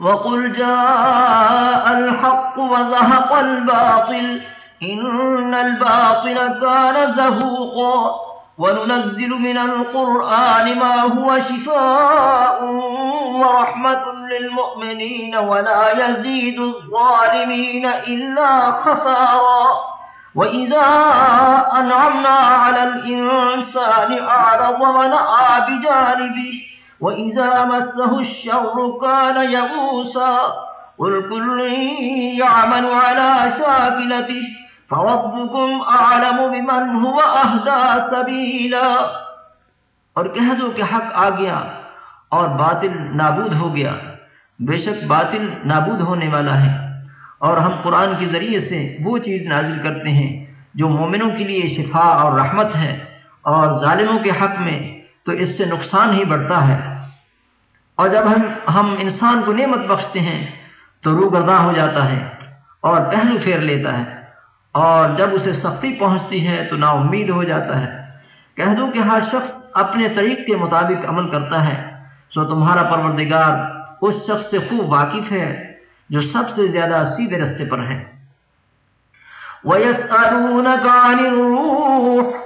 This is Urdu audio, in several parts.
وقل جاء الحق وزهق الباطل إن الباطل كان زهوقا وننزل من القرآن ما هو شفاء ورحمة للمؤمنين ولا يزيد الظالمين إلا خفارا وإذا أنعمنا على الإنسان أعرض ونأى بجانبه وإذا مسه الشر كان يغوسا قل كل يعمل على شاكلته فربكم أعلم بمن هو أهدى سبيلا اور کہہ دو کہ حق آ گیا اور باطل نابود ہو گیا۔ بے شک باطل نابود ہونے والا ہے۔ اور ہم قرآن کے ذریعے سے وہ چیز نازل کرتے ہیں جو مومنوں کے لیے شفا اور رحمت ہے اور ظالموں کے حق میں تو اس سے نقصان ہی بڑھتا ہے۔ اور جب ہم ہم انسان کو نعمت بخشتے ہیں، تو روح گرداں ہو جاتا ہے اور پہلو پھیر لیتا ہے۔ اور جب اسے سختی پہنچتی ہے، تو نا امید ہو جاتا ہے۔ کہہ دو کہ ہر شخص اپنے طریق کے مطابق عمل کرتا ہے۔ سو تمہارا پروردگار اس شخص سے خوب واقف ہے، جو سب سے زیادہ سیدھے رستے پر ہے۔ وَيَسْأَلُونَكَ عَنِ الرُّوحِ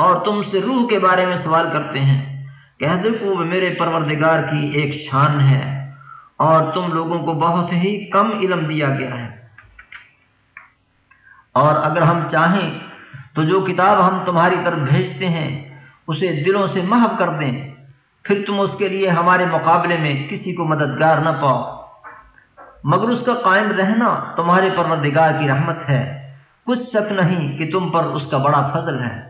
اور تم سے روح کے بارے میں سوال کرتے ہیں کہہ دو کہ میرے پروردگار کی ایک شان ہے اور تم لوگوں کو بہت ہی کم علم دیا گیا ہے۔ اور اگر ہم چاہیں تو جو کتاب ہم تمہاری طرف بھیجتے ہیں، اسے دلوں سے محب کر دیں۔ پھر تم اس کے لیے ہمارے مقابلے میں کسی کو مددگار نہ پاؤ۔ مگر اس کا قائم رہنا تمہارے پروردگار کی رحمت ہے۔ کچھ شک نہیں کہ تم پر اس کا بڑا فضل ہے۔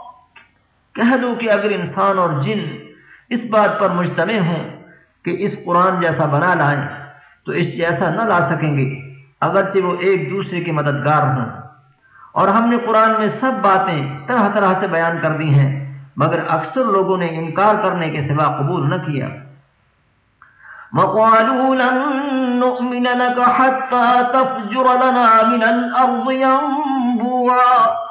کہہ دو کہ اگر انسان اور جن اس بات پر مجتمع ہوں کہ اس قرآن جیسا بنا لائیں، تو اس جیسا نہ لا سکیں گے، اگرچہ وہ ایک دوسرے کے مددگار ہوں۔ اور ہم نے قرآن میں سب باتیں طرح طرح سے بیان کر دی ہیں، مگر اکثر لوگوں نے انکار کرنے کے سوا قبول نہ کیا۔ وقالوا لن نؤمن لك حتى تفجر لنا من الأرض ينبوعا۔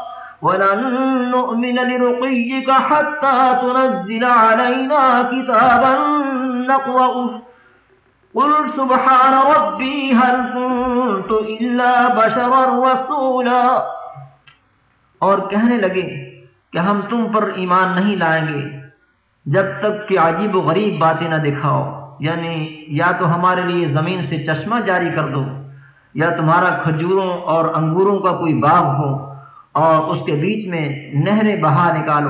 ولن نؤمن لرقيك حتى تنزل علينا كتابا نقرأه. قل سبحان ربي هل كنت إلا بشرا رسولا. اور کہنے لگے کہ ہم تم پر ایمان نہیں لائیں گے جب تک کہ عجیب و غریب باتیں نہ دکھاؤ. یعنی یا تو ہمارے لیے زمین سے چشمہ جاری کر دو، یا تمہارا کھجوروں اور انگوروں کا کوئی باغ ہو اور اس کے بیچ میں نہریں بہا نکالو۔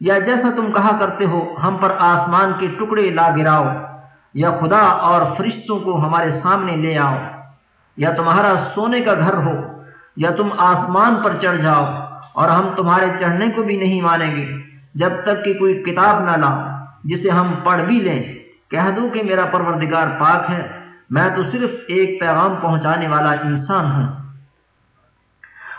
یا جیسا تم کہا کرتے ہو، ہم پر آسمان کے ٹکڑے لا گراؤ۔ یا خدا اور فرشتوں کو ہمارے سامنے لے آؤ۔ یا تمہارا سونے کا گھر ہو، یا تم آسمان پر چڑھ جاؤ۔ اور ہم تمہارے چڑھنے کو بھی نہیں مانیں گے، جب تک کہ کوئی کتاب نہ لاؤ جسے ہم پڑھ بھی لیں۔ کہہ دوں کہ میرا پروردگار پاک ہے، میں تو صرف ایک پیغام پہنچانے والا انسان ہوں۔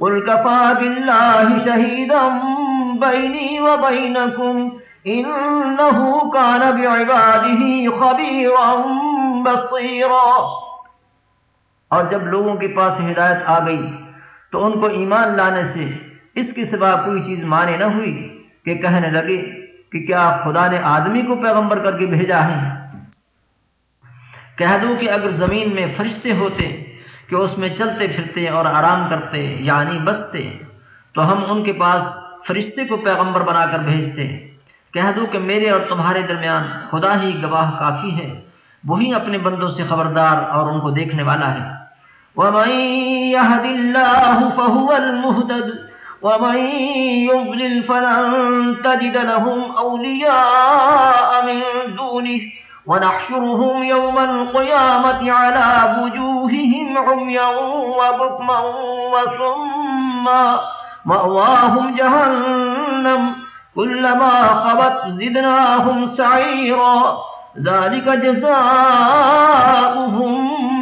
قل كفى بالله شهيدا بيني وبينكم إنه كان بعباده خبيرا بصيرا۔ اور جب لوگوں کے پاس ہدایت آ گئی تو ان کو ایمان لانے سے اس کے سوا کوئی چیز مانے نہ ہوئی کہ کہنے لگے کہ کیا خدا نے آدمی کو پیغمبر کر کے بھیجا ہے؟ کہہ دوں کہ اگر زمین میں فرشتے ہوتے کہ اس میں چلتے پھرتے اور آرام کرتے یعنی بستے، تو ہم ان کے پاس فرشتے کو پیغمبر بنا کر بھیجتے۔ کہہ دوں کہ میرے اور تمہارے درمیان خدا ہی گواہ کافی ہے، وہی اپنے بندوں سے خبردار اور ان کو دیکھنے والا ہے۔ وَمَن يَهْدِ اللَّهُ فَهُوَ الْمُهْتَدِ، وَمَن يُضْلِلْ فَلَن تَجِدَ لَهُمْ أَوْلِيَاءَ مِن دُونِهِ۔ ونحشرهم يوم القيامة على وجوههم عميا وبكما وصما مأواهم جهنم كلما خبت زدناهم سعيرا ذلك جزاؤهم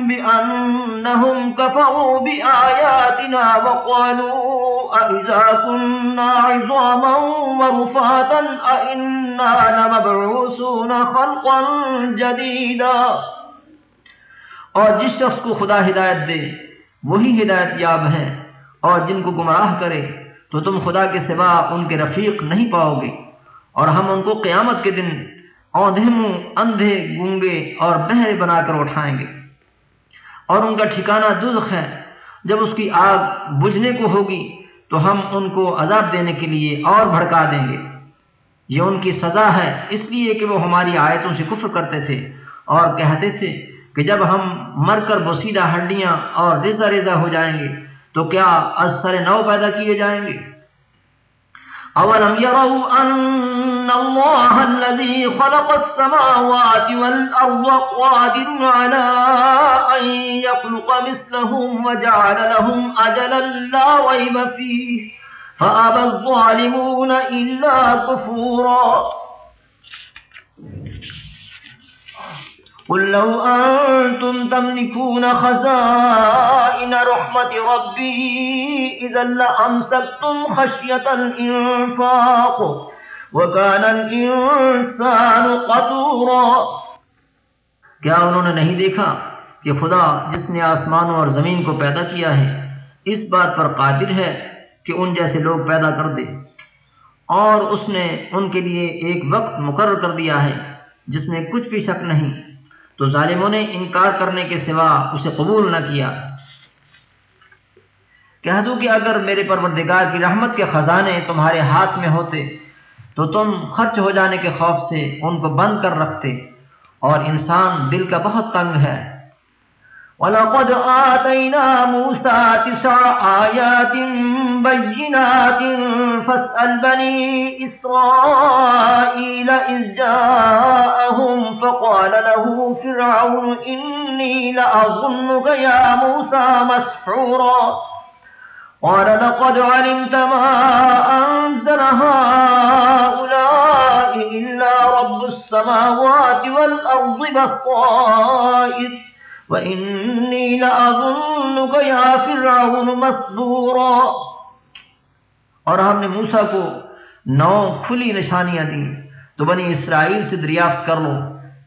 بأنهم كفروا بآياتنا وقالوا أئذا كنا عظاما ورفاتا أئنا لمبعوثون خلقا جديدا۔ اور جس شخص کو خدا ہدایت دے، وہی ہدایت یاب ہے۔ اور جن کو گمراہ کرے، تو تم خدا کے سوا ان کے رفیق نہیں پاؤ گے۔ اور ہم ان کو قیامت کے دن اوندھے منہ، اندھے گونگے اور بہرے بنا کر اٹھائیں گے۔ اور ان کا ٹھکانہ دزخ ہے۔ جب اس کی آگ بجھنے کو ہوگی، تو ہم ان کو عذاب دینے کے لیے اور بھڑکا دیں گے۔ یہ ان کی سزا ہے، اس لیے کہ وہ ہماری آیتوں سے کفر کرتے تھے اور کہتے تھے کہ جب ہم مر کر بسیدہ ہڈیاں اور ریزہ ریزہ ہو جائیں گے، تو کیا از سر نو پیدا کیے جائیں گے؟ اولم ان ان الله الذي خلق السماوات والارض قادر على ان يخلق مثلهم وجعل لهم اجلا لا ريب فيه فابى الظالمون الا كفورا قل لو أنتم تملكون خزائن رحمة ربي إذا لأمسكتم خشية الإنفاق وكان الإنسان قطورا۔ کیا انہوں نے نہیں دیکھا کہ خدا جس نے آسمانوں اور زمین کو پیدا کیا ہے، اس بات پر قادر ہے کہ ان جیسے لوگ پیدا کر دے۔ اور اس نے ان کے لیے ایک وقت مقرر کر دیا ہے جس میں کچھ بھی شک نہیں۔ تو ظالموں نے انکار کرنے کے سوا اسے قبول نہ کیا۔ کہہ دوں کہ اگر میرے پروردگار کی رحمت کے خزانے تمہارے ہاتھ میں ہوتے تو تم خرچ ہو جانے کے خوف سے ان کو بند کر رکھتے اور انسان دل کا بہت تنگ ہے۔ وَلَقَدْ آتَيْنَا مُوسَى تِسْعَ آيَاتٍ بَيِّنَاتٍ فَاسْأَلْ بَنِي إِسْرَائِيلَ إِذْ جَاءَهُمْ فَقَالَ لَهُ فِرْعَوْنُ إِنِّي لَأَظُنُّكَ يَا مُوسَى مَسْحُورًا قال، لقد علمت ما أنزل هؤلاء إلا رب السماوات والأرض بصائر، وَإِنِّي لَأَظُنُّكَ يَا فِرْعَوْنُ مَصْبُورًا اور ہم نے موسیٰ کو نو کھلی نشانیاں دیں، تو بنی اسرائیل سے دریافت کر لو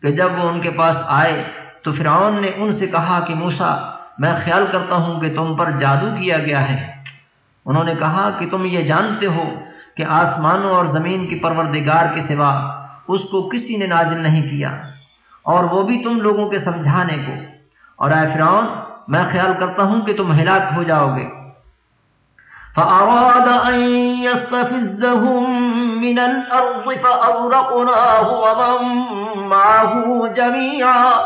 کہ جب وہ ان کے پاس آئے، تو فرعون نے ان سے کہا کہ، موسیٰ، میں خیال کرتا ہوں کہ تم پر جادو کیا گیا ہے۔ انہوں نے کہا کہ تم یہ جانتے ہو کہ آسمانوں اور زمین کی پروردگار کے سوا اس کو کسی نے نازل نہیں کیا، اور وہ بھی تم لوگوں کے سمجھانے کو۔ اور اے فرعون، میں خیال کرتا ہوں کہ تم ہلاک ہو جاؤ گے۔ فأراد أن يستفزهم من الأرض فأغرقناه ومن معه جميعا۔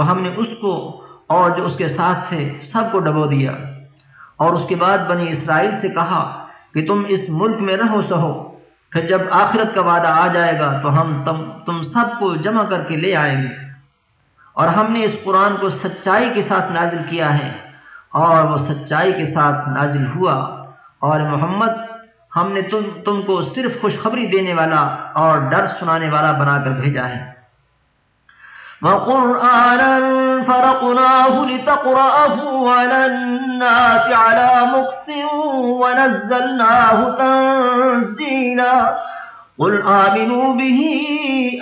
تو ہم نے اس کو اور جو اس کے ساتھ تھے سب کو ڈبو دیا۔ اور اس کے بعد بنی اسرائیل سے کہا کہ تم اس ملک میں رہو سہو، پھر جب آخرت کا وعدہ آ جائے گا تو ہم تم تم سب کو جمع کر کے لے آئیں گے۔ اور ہم نے اس قرآن کو سچائی کے ساتھ نازل کیا ہے۔ اور وہ سچائی کے ساتھ نازل ہوا۔ اور محمد، ہم نے تم تم کو صرف خوشخبری دینے والا اور ڈر سنانے والا بنا کر بھیجا ہے۔ وقرآنا فرقناه لتقرأه على الناس على مكس ونزلناه تنزيلا. قل آمنوا به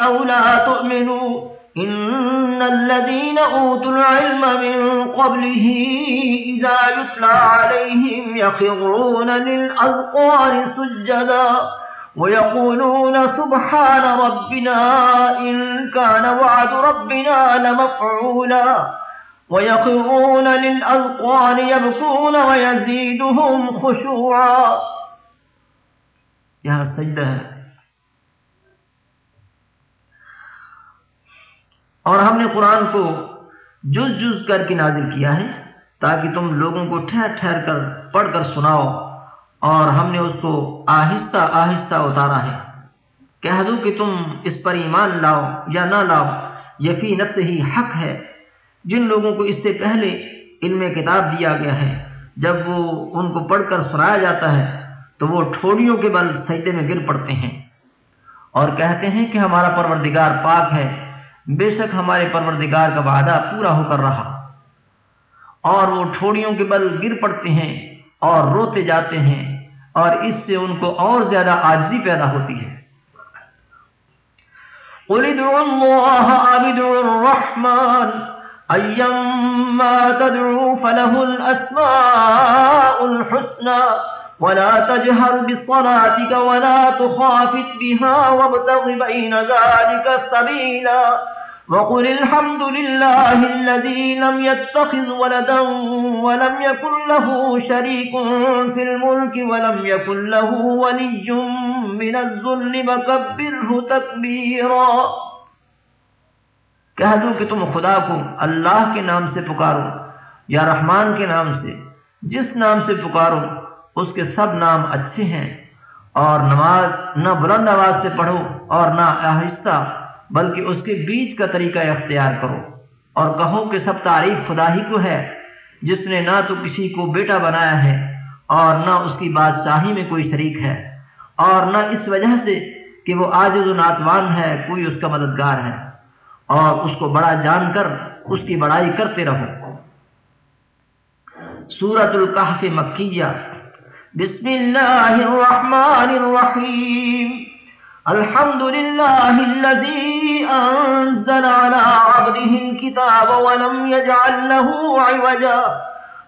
أو لا تؤمنوا إن الذين أوتوا العلم من قبله إذا يتلى عليهم يخرون للأذقار سجدا. ويقولون سبحان ربنا إن كان وعد ربنا لمفعولا ويقرون للأذقان يبكون ويزيدهم خشوعا يا سجدة اور ہم نے قرآن کو جز جز کر کے نازل کیا ہے تاکہ تم لوگوں کو ٹھہر ٹھہر کر پڑھ کر سناؤ اور ہم نے اس کو آہستہ آہستہ اتارا ہے۔ کہہ دو کہ تم اس پر ایمان لاؤ یا نہ لاؤ یہ فی نفس ہی حق ہے۔ جن لوگوں کو اس سے پہلے علم کتاب دیا گیا ہے، جب وہ ان کو پڑھ کر سنایا جاتا ہے، تو وہ ٹھوڑیوں کے بل سجدے میں گر پڑتے ہیں۔ اور کہتے ہیں کہ ہمارا پروردگار پاک ہے۔ بے شک ہمارے پروردگار کا وعدہ پورا ہو کر رہا۔ اور وہ ٹھوڑیوں کے بل گر پڑتے ہیں۔ اور روتے جاتے ہیں اور اس سے ان کو اور زیادہ آجزی پیدا ہوتی ہے۔ قل ادعوا الله ادعوا الرحمن ايما تدعوا فله الاسماء الحسنى ولا تجهر بصلاتك ولا تخافت بها وابتغ بين ذلك سبيلا وقل الحمد لله الذي لم يتخذ ولدا ولم يكن له شريك في الملك ولم يكن له ولي من الظل مكبره تكبيرا کہہ دو کہ تم خدا کو اللہ کے نام سے پکارو یا رحمان کے نام سے۔ جس نام سے پکارو، اس کے سب نام اچھے ہیں اور نماز، نہ بلند آواز سے پڑھو اور نہ آہستہ بلکہ اس کے بیچ کا طریقہ اختیار کرو اور کہو کہ سب تعریف خدا ہی کو ہے، جس نے نہ تو کسی کو بیٹا بنایا ہے اور نہ اس کی بادشاہی میں کوئی شریک ہے، اور نہ اس وجہ سے کہ وہ آجز و ناتوان ہے، کوئی اس کا مددگار ہے۔ اور اس کو بڑا جان کر، اس کی بڑائی کرتے رہو۔ سورت القحف مکیہ۔ بسم اللہ الرحمن الرحیم۔ الحمد لله الذي أنزل على عبده الكتاب ولم يجعل له عوجا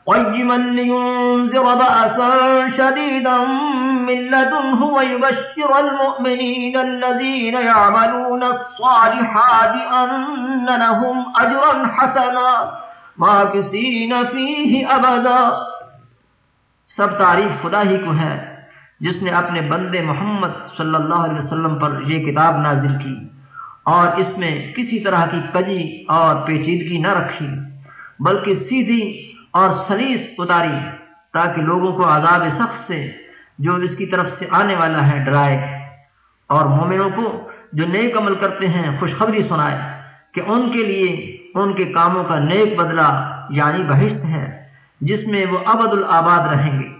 قيما لينذر بأسا شديدا من لدنه ويبشر المؤمنين الذين يعملون الصالحات أن لهم أجرا حسنا ماكسين فيه أبدا سب تعریف خدا ہی کو ہے۔ جس نے اپنے بندے محمد صلی اللہ علیہ وسلم پر یہ کتاب نازل کی اور اس میں کسی طرح کی کجی اور پیچیدگی نہ رکھی، بلکہ سیدھی اور سلیس اتاری تاکہ لوگوں کو عذاب سخت سے جو اس کی طرف سے آنے والا ہے ڈرائے اور مومنوں کو جو نیک عمل کرتے ہیں خوشخبری سنائے کہ ان کے لیے ان کے کاموں کا نیک بدلہ یعنی بہشت ہے جس میں وہ ابد الآباد رہیں گے۔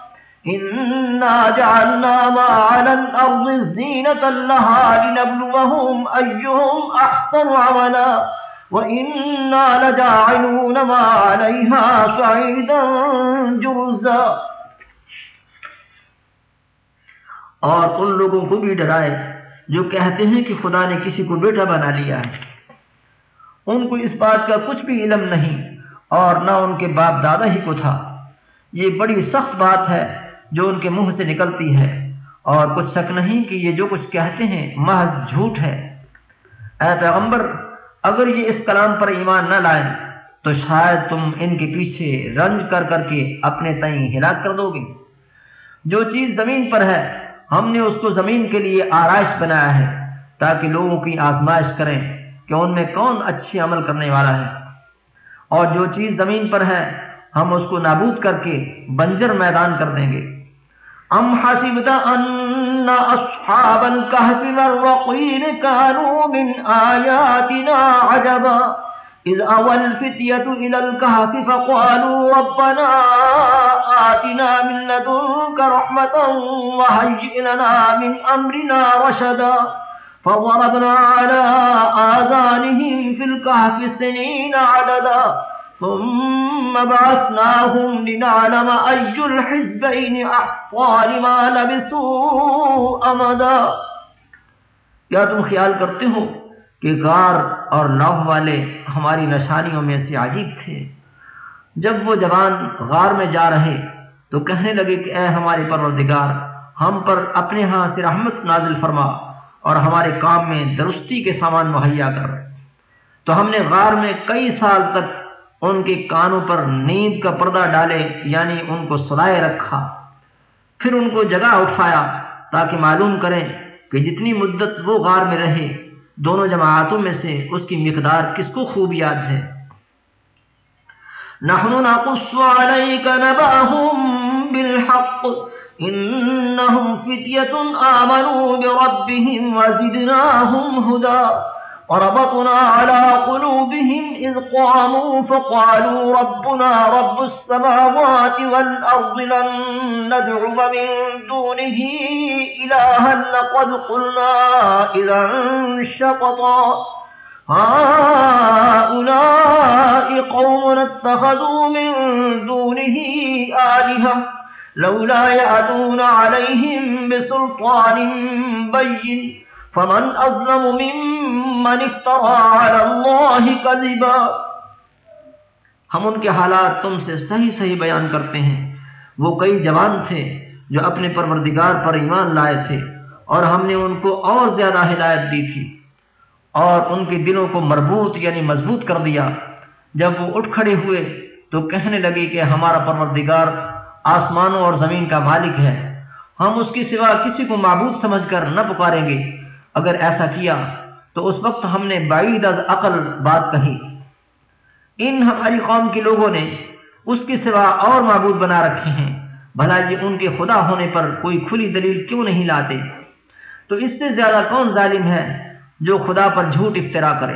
إنا جعلنا ما على الأرض لها لنبلوهم أيهم أحسن عملا وإنا لجاعلون ما عليها سعيدا جرزا۔ اور ان لوگوں کو بھی ڈرائے جو کہتے ہیں کہ خدا نے کسی کو بیٹا بنا لیا ہے۔ ان کو اس بات کا کچھ بھی علم نہیں اور نہ ان کے باپ دادا ہی کو تھا۔ یہ بڑی سخت بات ہے۔ جو ان کے منہ سے نکلتی ہے۔ اور کچھ شک نہیں کہ یہ جو کچھ کہتے ہیں، محض جھوٹ ہے۔ اے پیغمبر، اگر یہ اس کلام پر ایمان نہ لائیں، تو شاید تم ان کے پیچھے رنج کر کر کے اپنے تئیں ہلاک کر دو گے۔ جو چیز زمین پر ہے، ہم نے اس کو زمین کے لیے آرائش بنایا ہے، تاکہ لوگوں کی آزمائش کریں کہ ان میں کون اچھی عمل کرنے والا ہے۔ اور جو چیز زمین پر ہے، ہم اس کو نابود کر کے بنجر میدان کر دیں گے۔ ام حسبت ان اصحاب الكهف والرقيم كانوا من آياتنا عجبا إذ أوى الفتية إلى الكهف فقالوا ربنا آتنا من لدنك رحمة وهيئ لنا من أمرنا رشدا فضربنا على آذانهم في الكهف سنين عددا ثم بعثناهم لنعلم أي الحزبين أحصى لما لبثوا أمدا. کیا تم خیال کرتے ہو کہ غار اور لوح والے ہماری نشانیوں میں سے عجیب تھے؟ جب وہ جوان غار میں جا رہے تو کہنے لگے کہ اے ہمارے پروردگار، ہم پر اپنے ہاں سے رحمت نازل فرما اور ہمارے کام میں درستی کے سامان مہیا کر۔ تو ہم نے غار میں کئی سال تک ان کے کانوں پر نیند کا پردہ ڈالے یعنی ان کو سلائے رکھا۔ پھر ان کو جگہ اٹھایا تاکہ معلوم کریں کہ جتنی مدت وہ غار میں رہے، دونوں جماعتوں میں سے اس کی مقدار کس کو خوب یاد ہے۔ نحن نقص عليك نبأهم بالحق، إنهم فتية آمنوا بربهم وزدناهم هدى۔ وربطنا على قلوبهم إذ قاموا فقالوا ربنا رب السماوات والأرض لن ندعو من دونه إلها لقد قلنا إذا شططا. هؤلاء قوم اتخذوا من دونه آلهة لولا يأتون عليهم بسلطان بين فمن أظلم ممن افترى على الله كذبا ہم ان کے حالات تم سے صحیح صحیح بیان کرتے ہیں۔ وہ کئی جوان تھے جو اپنے پروردگار پر ایمان لائے تھے اور ہم نے ان کو اور زیادہ ہدایت دی تھی اور ان کے دلوں کو مربوط یعنی مضبوط کر دیا۔ جب وہ اٹھ کھڑے ہوئے تو کہنے لگے کہ ہمارا پروردگار آسمانوں اور زمین کا مالک ہے۔ ہم اس کی سوا کسی کو معبود سمجھ کر نہ پکاریں گے۔ اگر ایسا کیا تو اس وقت ہم نے بعید از عقل بات کہی۔ ان ہماری قوم کے لوگوں نے اس کے سوا اور معبود بنا رکھے ہیں۔ بھلا یہ ان کے خدا ہونے پر کوئی کھلی دلیل کیوں نہیں لاتے؟ تو اس سے زیادہ کون ظالم ہے جو خدا پر جھوٹ افطرا کرے؟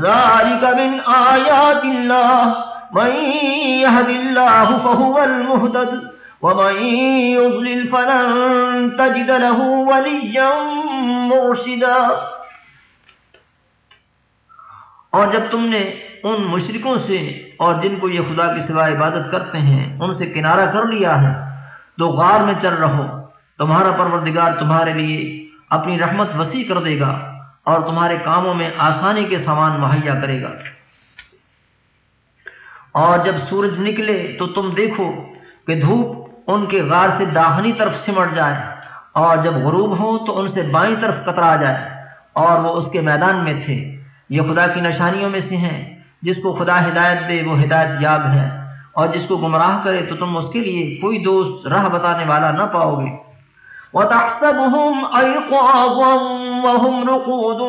ذلك من آيات الله من يهد الله فهو المهدد ومن يضلل فلن تجد له وليا مرشدا اور جب تم نے ان مشرکوں سے اور جن کو یہ خدا کی سوا عبادت کرتے ہیں ان سے کنارہ کر لیا ہے تو غار میں چل رہو، تمہارا پروردگار تمہارے لیے اپنی رحمت وسیع کر دے گا۔ اور تمہارے کاموں میں آسانی کے سامان مہیا کرے گا۔ اور جب سورج نکلے تو تم دیکھو کہ دھوپ ان کے غار سے داہنی طرف سمٹ جائے اور جب غروب ہو تو ان سے بائیں طرف کترا جائے اور وہ اس کے میدان میں تھے۔ یہ خدا کی نشانیوں میں سے ہیں۔ جس کو خدا ہدایت دے وہ ہدایت یاب ہے اور جس کو گمراہ کرے تو تم اس کے لیے کوئی دوست، راہ بتانے والا نہ پاؤ گے۔ وتحسبهم أيقاظا وهم رقود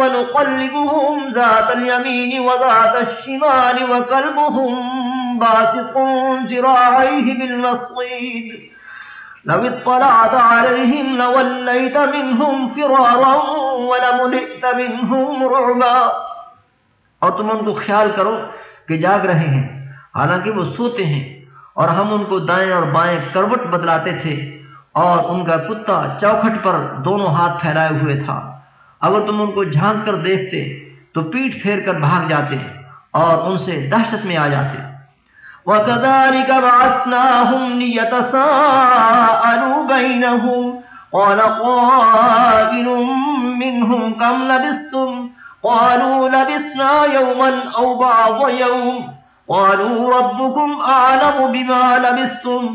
ونقلبهم ذات اليمين وذات الشمال وكلبهم باسق زراعيه بالمصيد. لو اطلعت عليهم لوليت منهم فرارا ولملئت منهم رعبا. اور تم ان کو خیال کرو کہ جاگ رہے ہیں، حالانکہ وہ سوتے ہیں اور ہم ان کو دائیں اور بائیں کروٹ بدلاتے تھے۔ اور ان کا کتا چوکھٹ پر دونوں ہاتھ پھیلائے ہوئے تھا۔ اگر تم ان کو جھانک کر دیکھتے تو پیٹ پھیر کر بھاگ جاتے اور ان سے دہشت میں آ جاتے۔ وَكَذَلِكَ بَعَثْنَاهُمْ لِيَتَسَاءَلُوا بَيْنَهُمْ قَالَ قَائِلٌ مِّنْهُمْ كَمْ لَبِثْتُمْ؟ قَالُوا لَبِثْنَا يَوْمًا أَوْ بَعْضَ يَوْمٍ قَالُوا رَبُّكُمْ أَعْلَمُ بِمَا لَبِثْتُمْ۔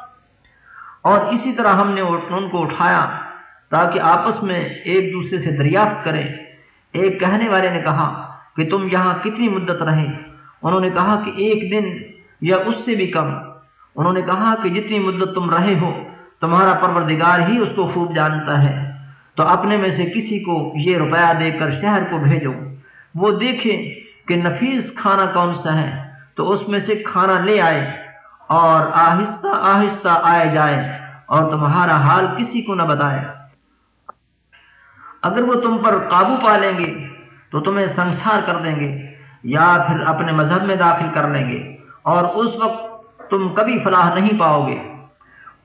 اور اسی طرح ہم نے ان کو اٹھایا تاکہ آپس میں ایک دوسرے سے دریافت کریں۔ ایک کہنے والے نے کہا کہ تم یہاں کتنی مدت رہے انہوں نے کہا کہ ایک دن یا اس سے بھی کم۔ انہوں نے کہا کہ جتنی مدت تم رہے ہو، تمہارا پروردگار ہی اس کو خوب جانتا ہے۔ تو اپنے میں سے کسی کو یہ روپیہ دے کر شہر کو بھیجو۔ وہ دیکھے کہ نفیس کھانا کون سا ہے، تو اس میں سے کھانا لے آئے اور آہستہ آہستہ آئے جائے۔ اور تمہارا حال کسی کو نہ بتایا اگر وہ تم پر قابو پا لیں گے، تو تمہیں سنسار کر دیں گے یا پھر اپنے مذہب میں داخل کر لیں گے، اور اس وقت تم کبھی فلاح نہیں پاؤ گے۔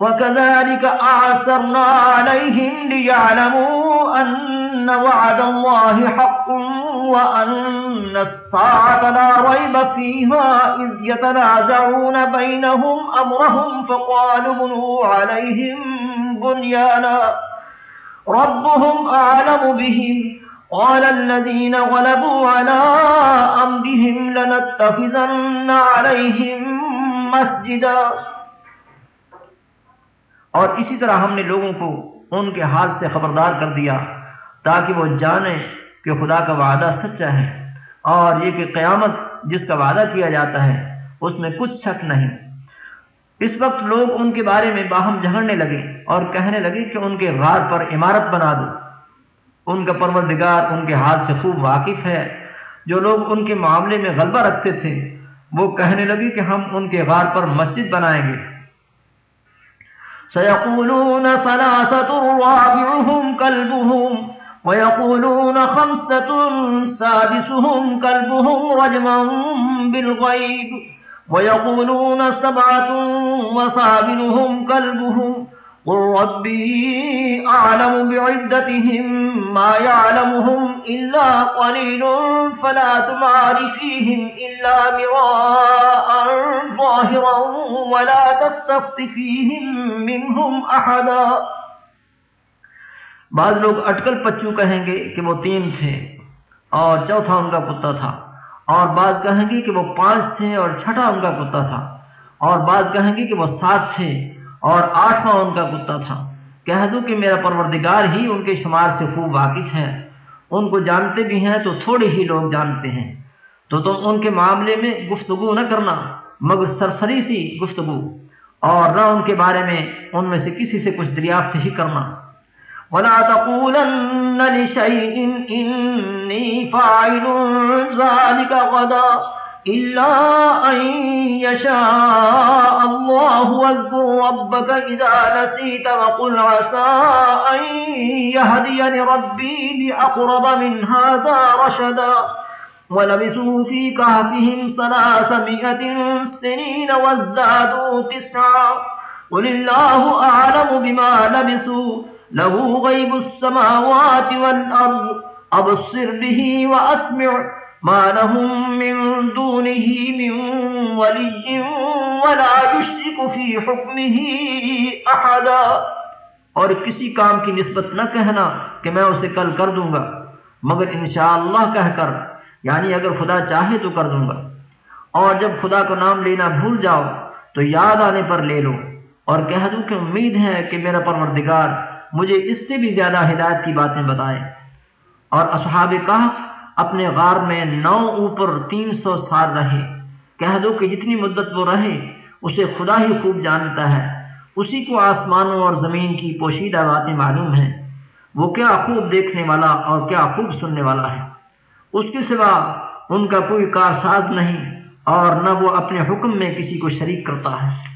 وَكَذَلِكَ أَعْثَرْنَا عَلَيْهِمْ لِيَعْلَمُوا أَنَّ وَعَدَ اللَّهِ حَقٌّ وَأَنَّ السَّاعَةَ لَا رَيْبَ فِيهَا إِذْ يَتَنَازَعُونَ بَيْنَهُمْ أَمْرَهُمْ فَقَالُوا بُنُوا عَلَيْهِمْ بُنْيَانًا رَبُّهُمْ أَعْلَمُ بِهِمْ قال الذين غلبوا على أمرهم لنتخذن عليهم مسجدا اور اسی طرح ہم نے لوگوں کو ان کے حال سے خبردار کر دیا تاکہ وہ جانیں کہ خدا کا وعدہ سچا ہے اور یہ کہ قیامت جس کا وعدہ کیا جاتا ہے، اس میں کچھ شک نہیں۔ اس وقت لوگ ان کے بارے میں باہم جھگڑنے لگے اور کہنے لگے کہ ان کے غار پر عمارت بنا دو۔ ان کا پروردگار ان کے حال سے خوب واقف ہے۔ جو لوگ ان کے معاملے میں غلبہ رکھتے تھے، وہ کہنے لگے کہ ہم ان کے غار پر مسجد بنائیں گے۔ سيقولون ويقولون خمسة سادسهم كلبهم رجما بالغيب. ويقولون سبعة وثامنهم كلبهم. قل ربي أعلم بعدتهم ما يعلمهم إلا قليل فلا تمار فيهم إلا مراء ظاهرا ولا تستفت فيهم منهم أحدا. بعض لوگ اٹکل پچو کہیں گے کہ وہ تین تھے اور چوتھا ان کا کتا تھا اور بعض کہیں گے کہ وہ پانچ تھے اور چھٹا ان کا کتا تھا اور بعض کہیں گے کہ وہ سات تھے اور آٹھواں ان کا کتا تھا کہہ دوں کہ میرا پروردگار ہی ان کے شمار سے خوب واقف ہے ان کو جانتے بھی ہیں تو تھوڑے ہی لوگ جانتے ہیں۔ تو تم ان کے معاملے میں گفتگو نہ کرنا، مگر سرسری سی گفتگو اور نہ ان کے بارے میں ان میں سے کسی سے کچھ دریافت ہی کرنا۔ ولا تقولن لشيء إني فاعل ذلك غدا إلا أن يشاء الله واذكر ربك إذا نسيت وقل عسى أن يهدي لربي لأقرب من هذا رشدا ولبسوا في كهفهم ثلاثمائة سنين وازدادوا تسعا قل الله أعلم بما لبسوا له غيب السماوات والأرض. أبصر به وأسمع ما لهم من دونه من ولي ولا يشرك في حكمه أحدا. اور کسی کام کی نسبت نہ کہنا کہ میں اسے کل کر دوں گا، مگر انشاءاللہ کہہ کر یعنی اگر خدا چاہے تو کر دوں گا۔ اور جب خدا کو نام لینا بھول جاؤ، تو یاد آنے پر لے لو۔ اور کہہ دوں کہ امید ہے کہ میرا پروردگار مجھے اس سے بھی زیادہ ہدایت کی باتیں بتائے اور اصحاب کہف اپنے غار میں نو اوپر تین سو سال رہے۔ کہہ دو کہ جتنی مدت وہ رہے، اسے خدا ہی خوب جانتا ہے۔ اسی کو آسمانوں اور زمین کی پوشیدہ باتیں معلوم ہیں۔ وہ کیا خوب دیکھنے والا اور کیا خوب سننے والا ہے۔ اس کے سوا ان کا کوئی کارساز نہیں اور نہ وہ اپنے حکم میں کسی کو شریک کرتا ہے۔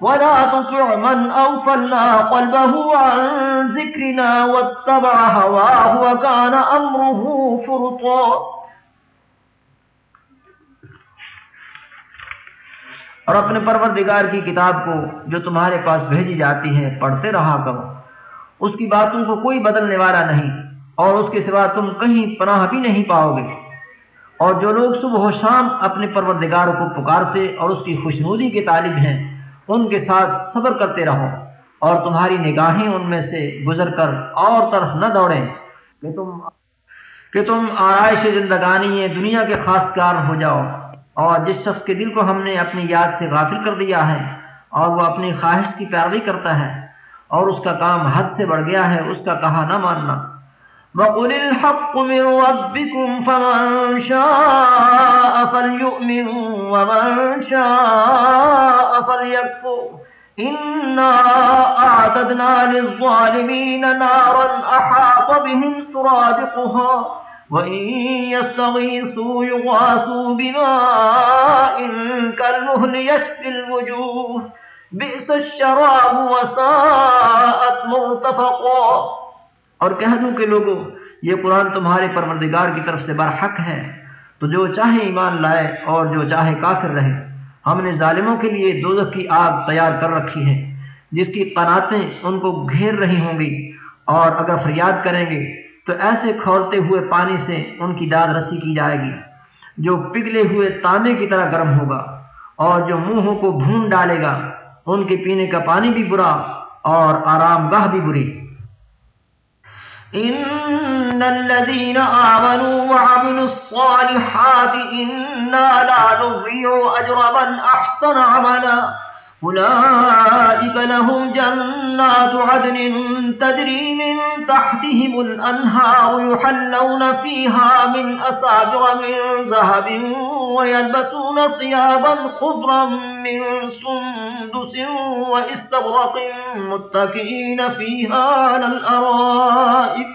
ولا تطع من أوفلنا قلبه عن ذكرنا واتبع هواه وكان أمره فرطا. اور اپنے پروردگار کی کتاب کو جو تمہارے پاس بھیجی جاتی ہے، پڑھتے رہا کرو۔ اس کی باتوں کو کوئی بدلنے والا نہیں، اور اس کے سوا تم کہیں پناہ بھی نہیں پاؤ گے۔ اور جو لوگ صبح و شام اپنے پروردگار کو پکارتے اور اس کی خوشنودی کے طالب ہیں ان کے ساتھ صبر کرتے رہو اور تمہاری نگاہیں ان میں سے گزر کر اور طرف نہ دوڑیں۔ کہ تم کہ تم آرائش زندگانی دنیا کے خاص کار ہو جاؤ اور جس شخص کے دل کو ہم نے اپنی یاد سے غافل کر دیا ہے اور وہ اپنی خواہش کی پیروی کرتا ہے اور اس کا کام حد سے بڑھ گیا ہے، اس کا کہا نہ ماننا۔ وَقُلِ الْحَقُّ مِنْ رَبِّكُمْ فَمَنْ شَاءَ فَلْيُؤْمِنْ وَمَنْ شَاءَ فَلْيَكْفُرْ إِنَّا أَعْتَدْنَا لِلظَّالِمِينَ نَارًا أَحَاطَ بِهِمْ سُرَادِقُهَا وَإِن يَسْتَغِيثُوا يُغَاثُوا بِمَاءٍ كَالْمُهْلِ يَشْفِي الْوُجُوهَ بِئْسَ الشَّرَابُ وَسَاءَتْ مُرْتَفَقًا اور کہہ دوں کہ لوگوں یہ قرآن تمہارے پروردگار کی طرف سے برحق ہے۔ تو جو چاہے ایمان لائے اور جو چاہے کافر رہے، ہم نے ظالموں کے لیے دوزخ کی آگ تیار کر رکھی ہے، جس کی قناتیں ان کو گھیر رہی ہوں گی۔ اور اگر فریاد کریں گے، تو ایسے کھولتے ہوئے پانی سے ان کی داد رسی کی جائے گی، جو پگھلے ہوئے تانبے کی طرح گرم ہوگا۔ اور جو منہوں کو بھون ڈالے گا، ان کے پینے کا پانی بھی برا اور آرام گاہ بھی بری۔ ان الذين امنوا وعملوا الصالحات انا لا نضيع اجر من احسن عملا أولئك لهم جنات عدن تدري من تحتهم الأنهار يحلون فيها من أسابر من ذهب ويلبسون صيابا خضرا من سندس وإستبرق متكئين فيها على الأرائك.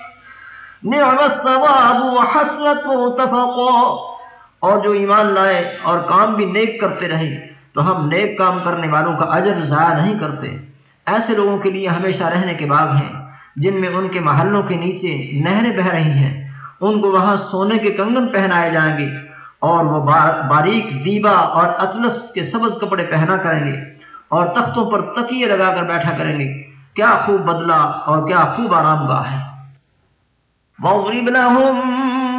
نعم الثواب وحسنت مرتفقا. اور جو ایمان لائے اور کام بھی نیک کرتے رہے تو ہم نیک کام کرنے والوں کا اجر ضائع نہیں کرتے۔ ایسے لوگوں کے لیے ہمیشہ رہنے کے باغ ہیں، جن میں ان کے محلوں کے نیچے نہریں بہ رہی ہیں۔ ان کو وہاں سونے کے کنگن پہنائے جائیں گے اور وہ باریک دیبا اور اطلس کے سبز کپڑے پہنا کریں گے اور تختوں پر تکیے لگا کر بیٹھا کریں گے۔ کیا خوب بدلہ اور کیا خوب آرام گاہ ہے۔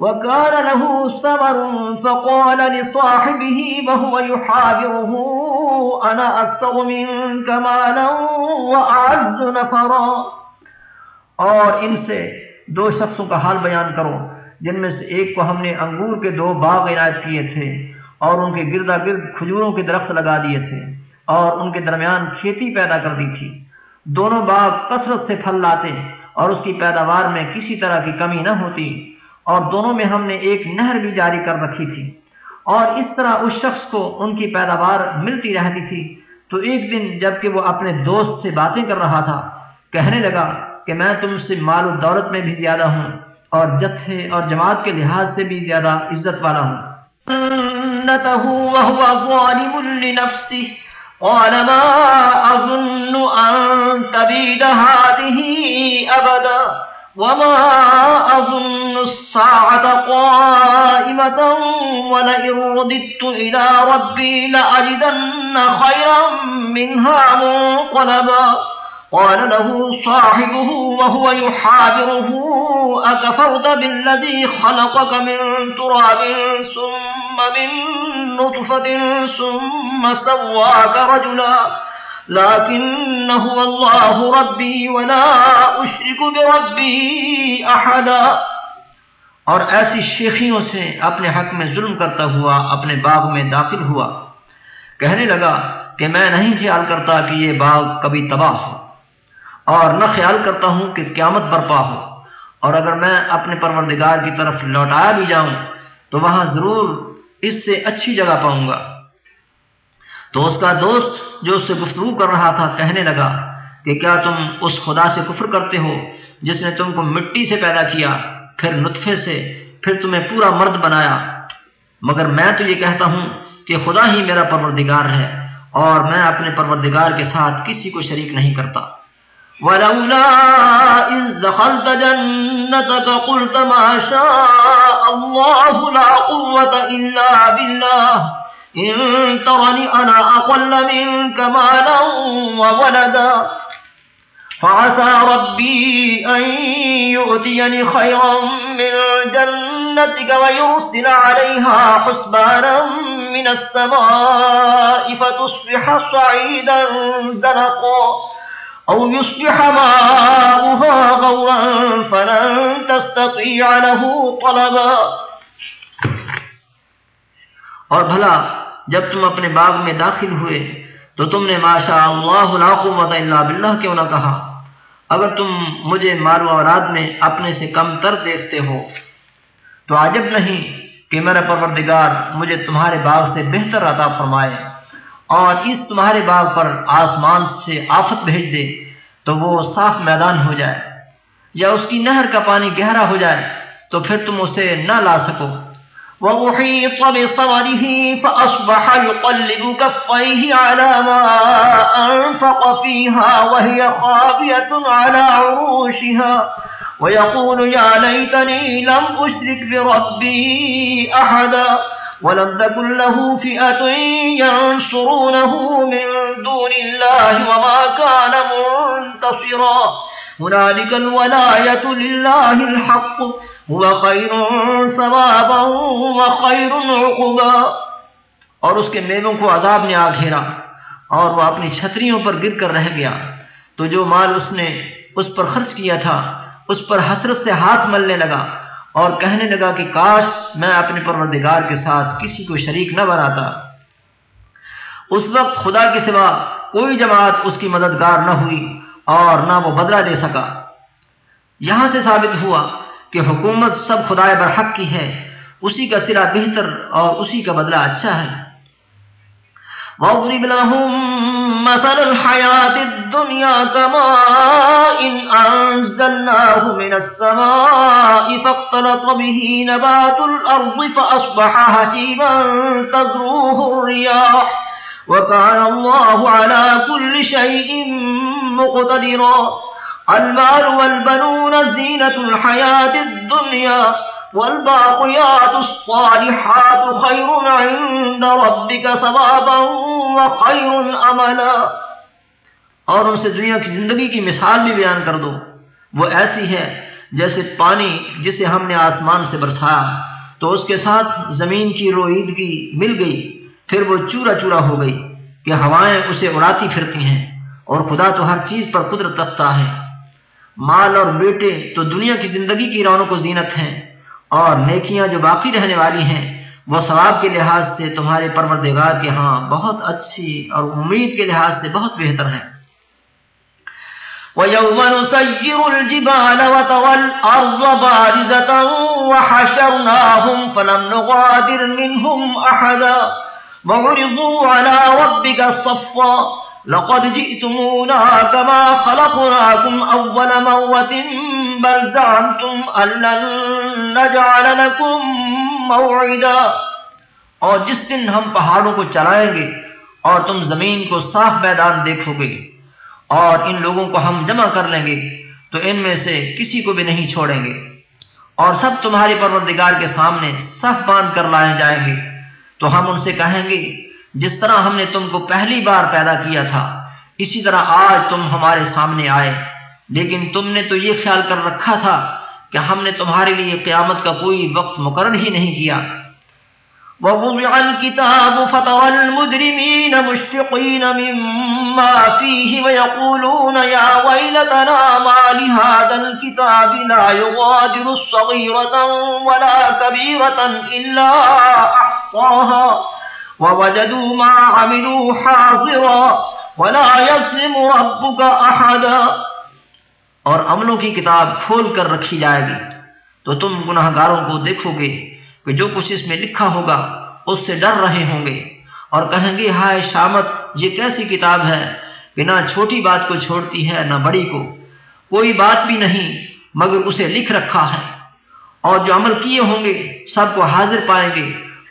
وكان له سمر فقال لصاحبه وهو يحاوره، أنا أكثر منك مالا وأعز نفرا. اور ان سے دو شخصوں کا حال بیان کرو، جن میں سے ایک کو ہم نے انگور کے دو باغ عنایت کیے تھے اور ان کے گردا گرد کھجوروں کے درخت لگا دیے تھے اور ان کے درمیان کھیتی پیدا کر دی تھی۔ دونوں باغ کثرت سے پھل لاتے اور اس کی پیداوار میں کسی طرح کی کمی نہ ہوتی۔ اور دونوں میں ہم نے ایک نہر بھی جاری کر رکھی تھی۔ اور اس طرح اس شخص کو ان کی پیداوار ملتی رہتی تھی۔ تو ایک دن جبکہ وہ اپنے دوست سے باتیں کر رہا تھا، کہنے لگا کہ میں تم سے مال و دولت میں بھی زیادہ ہوں اور جتھے اور جماعت کے لحاظ سے بھی زیادہ عزت والا ہوں۔ قال ما أظن أن تبيد هذه أبدا وما أظن الساعة قائمة ولئن رددت إلى ربي لأجدن خيرا منها منقلبا قال له صاحبه وهو يحابره أكفرت بالذي خلقك من تراب ثم من نطفة ثم سواك رجلا لكن هو الله ربي ولا أشرك بربي أحدا۔ اور ایسی شیخیوں سے اپنے حق میں ظلم کرتا ہوا، اپنے باغ میں داخل ہوا۔ کہنے لگا کہ میں نہیں خیال کرتا کہ یہ باغ کبھی تباہ ہو، اور نہ خیال کرتا ہوں کہ قیامت برپا ہو۔ اور اگر میں اپنے پروردگار کی طرف لوٹایا بھی جاؤں، تو وہاں ضرور اس سے اچھی جگہ پاؤں گا۔ تو اس کا دوست جو اس سے گفتگو کر رہا تھا، کہنے لگا کہ کیا تم اس خدا سے کفر کرتے ہو جس نے تم کو مٹی سے پیدا کیا، پھر نطفے سے، پھر تمہیں پورا مرد بنایا۔ مگر میں تو یہ کہتا ہوں کہ خدا ہی میرا پروردگار ہے اور میں اپنے پروردگار کے ساتھ کسی کو شریک نہیں کرتا۔ ولولا إذ دخلت جنتك قلت ما شاء الله لا قوة إلا بالله إن ترني أنا أقل منك مالا وولدا فعسى ربي أن يؤتيني خيرا من جنتك ويرسل عليها حسبانا من السماء فتصبح صعيدا زنقا او يصبح ماؤها غورا فلن تستطيع له طلبا اور بھلا جب تم اپنے باغ میں داخل ہوئے تو تم نے ماشاء اللہ لا قوت الا باللہ کیوں نہ کہا؟ اگر تم مجھے مارو اوراد میں اپنے سے کم تر دیکھتے ہو، تو عجب نہیں کہ میرا پروردگار مجھے تمہارے باغ سے بہتر عطا فرمائے اور اس تمہارے باغ پر آسمان سے آفت بھیج دے تو وہ صاف میدان ہو جائے یا اس کی نہر کا پانی گہرا ہو جائے تو پھر تم اسے نہ لا سکو۔ وَوُحِيطَ بِصَوَرِهِ فَأَصْبَحَ يُقَلِّبُ كَفَّيْهِ عَلَى مَا أَنفَقَ فِيهَا وَهِيَ خَابِيَةٌ عَلَى عُرُوشِهَا وَيَقُولُ يَا لَيْتَنِي لَمْ أُشْرِكْ بِرَبِّي أَحَدًا ولم تكن له فئة ينصرونه من دون الله وما كان منتصرا. هنالك الولاية لله الحق هو خير ثوابا وخير عقبا۔ اور اس کے میووں کو عذاب نے آ گھیرا اور وہ اپنی چھتریوں پر گر کر رہ گیا۔ تو جو مال اس نے اس پر خرچ کیا تھا، اس پر حسرت سے ہاتھ ملنے لگا اور کہنے لگا کہ کاش میں اپنے پروردگار کے ساتھ کسی کو شریک نہ بناتا۔ اس وقت خدا کے سوا کوئی جماعت اس کی مددگار نہ ہوئی اور نہ وہ بدلہ دے سکا۔ یہاں سے ثابت ہوا کہ حکومت سب خدا برحق کی ہے، اسی کا سرا بہتر اور اسی کا بدلہ اچھا ہے۔ واضرب لهم مثل الحياة الدنيا كماء إن أنزلناه من السماء فاقتلط به نبات الأرض فأصبح هشيما تذروه الرياح وكان الله على كل شيء المال والبنون زينة الحياة الدنيا والباقيات الصالحات خير عند ربك ثوابا وخير املا اور ان سے دنیا کی زندگی کی مثال بھی بیان کر دو۔ وہ ایسی ہے جیسے پانی جسے ہم نے آسمان سے برسایا، تو اس کے ساتھ زمین کی روئیدگی مل گئی، پھر وہ چورا چورا ہو گئی کہ ہوائیں اسے اڑاتی پھرتی ہیں اور خدا تو ہر چیز پر قدرت رکھتا ہے۔ مال اور بیٹے تو دنیا کی زندگی کی رونق و زینت ہیں اور نیکیاں جو باقی رہنے والی ہیں، وہ ثواب کے لحاظ سے تمہارے پروردگار کے ہاں بہت اچھی اور امید کے لحاظ سے بہت بہتر ہیں۔ وَيَوْمَ نُسَيِّرُ الْجِبَالَ وَتَوَى الْأَرْضَ بَارِزَةً وَحَشَرْنَاهُمْ فَلَمْ نُغَادِرْ مِنْهُمْ أَحَدًا وَعُرِضُوا عَلَى رَبِّكَ الصَّفًّا لقد جئتمونا كما خلقناكم أول موة بل زعمتم أن لن نجعل لكم موعدا اور جس دن ہم پہاڑوں کو چلائیں گے اور تم زمین کو صاف میدان دیکھو گے اور ان لوگوں کو ہم جمع کر لیں گے، تو ان میں سے کسی کو بھی نہیں چھوڑیں گے۔ اور سب تمہاری پروردگار کے سامنے صف باندھ کر لائے جائیں گے، تو ہم ان سے کہیں گے جس طرح ہم نے تم کو پہلی بار پیدا کیا تھا، اسی طرح آج تم ہمارے سامنے آئے۔ لیکن تم نے تو یہ خیال کر رکھا تھا کہ ہم نے تمہارے لیے قیامت کا کوئی وقت مقرر ہی نہیں کیا۔ وَوُضِعَ الْكِتَابُ فَتَرَى الْمُجْرِمِينَ مُشْفِقِينَ مِمَّا فِيهِ وَيَقُولُونَ يَا وَيْلَتَنَا مَا لِهَذَا الْكِتَابِ لَا يُغَادِرُ صَغِيرَةً وَلَا كَبِيرَةً إِلَّا أَحْصَاهَا ووجدوا ما عملوا حاضرا ولا يظلم ربك احدا اور عملوں کی کتاب کھول کر رکھی جائے گی۔ تو تم گناہ گاروں کو دیکھو گے کہ جو کچھ اس میں لکھا ہوگا، اس سے ڈر رہے ہوں گے۔ اور کہیں گے، ہائے شامت، یہ کیسی کتاب ہے؟ کہ نہ چھوٹی بات کو چھوڑتی ہے، نہ بڑی کو۔ کوئی بات بھی نہیں، مگر اسے لکھ رکھا ہے۔ اور جو عمل کیے ہوں گے، سب کو حاضر پائیں گے۔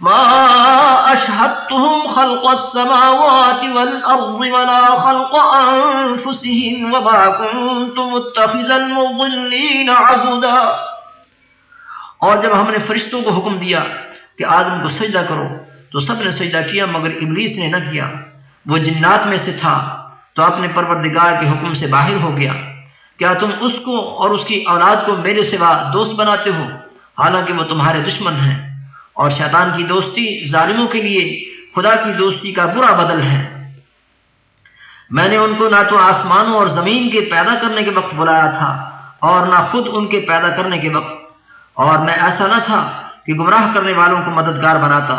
ما أشهدتهم خلق السماوات والأرض ولا خلق أنفسهم وما كنت متخذ المضلين عبدا۔ اور جب ہم نے فرشتوں کو حکم دیا کہ آدم کو سجدہ کرو، تو سب نے سجدہ کیا مگر ابلیس نے نہ کیا۔ وہ جنات میں سے تھا، تو اپنے پروردگار کے حکم سے باہر ہو گیا۔ کیا تم اس کو اور اس کی اولاد کو میرے سوا دوست بناتے ہو؟ حالانکہ وہ تمہارے دشمن ہیں۔ اور شیطان کی دوستی ظالموں کے لیے، خدا کی دوستی کا برا بدل ہے۔ میں نے ان کو نہ تو آسمانوں اور زمین کے پیدا کرنے کے وقت بلایا تھا اور نہ خود ان کے پیدا کرنے کے وقت، اور میں ایسا نہ تھا کہ گمراہ کرنے والوں کو مددگار بناتا۔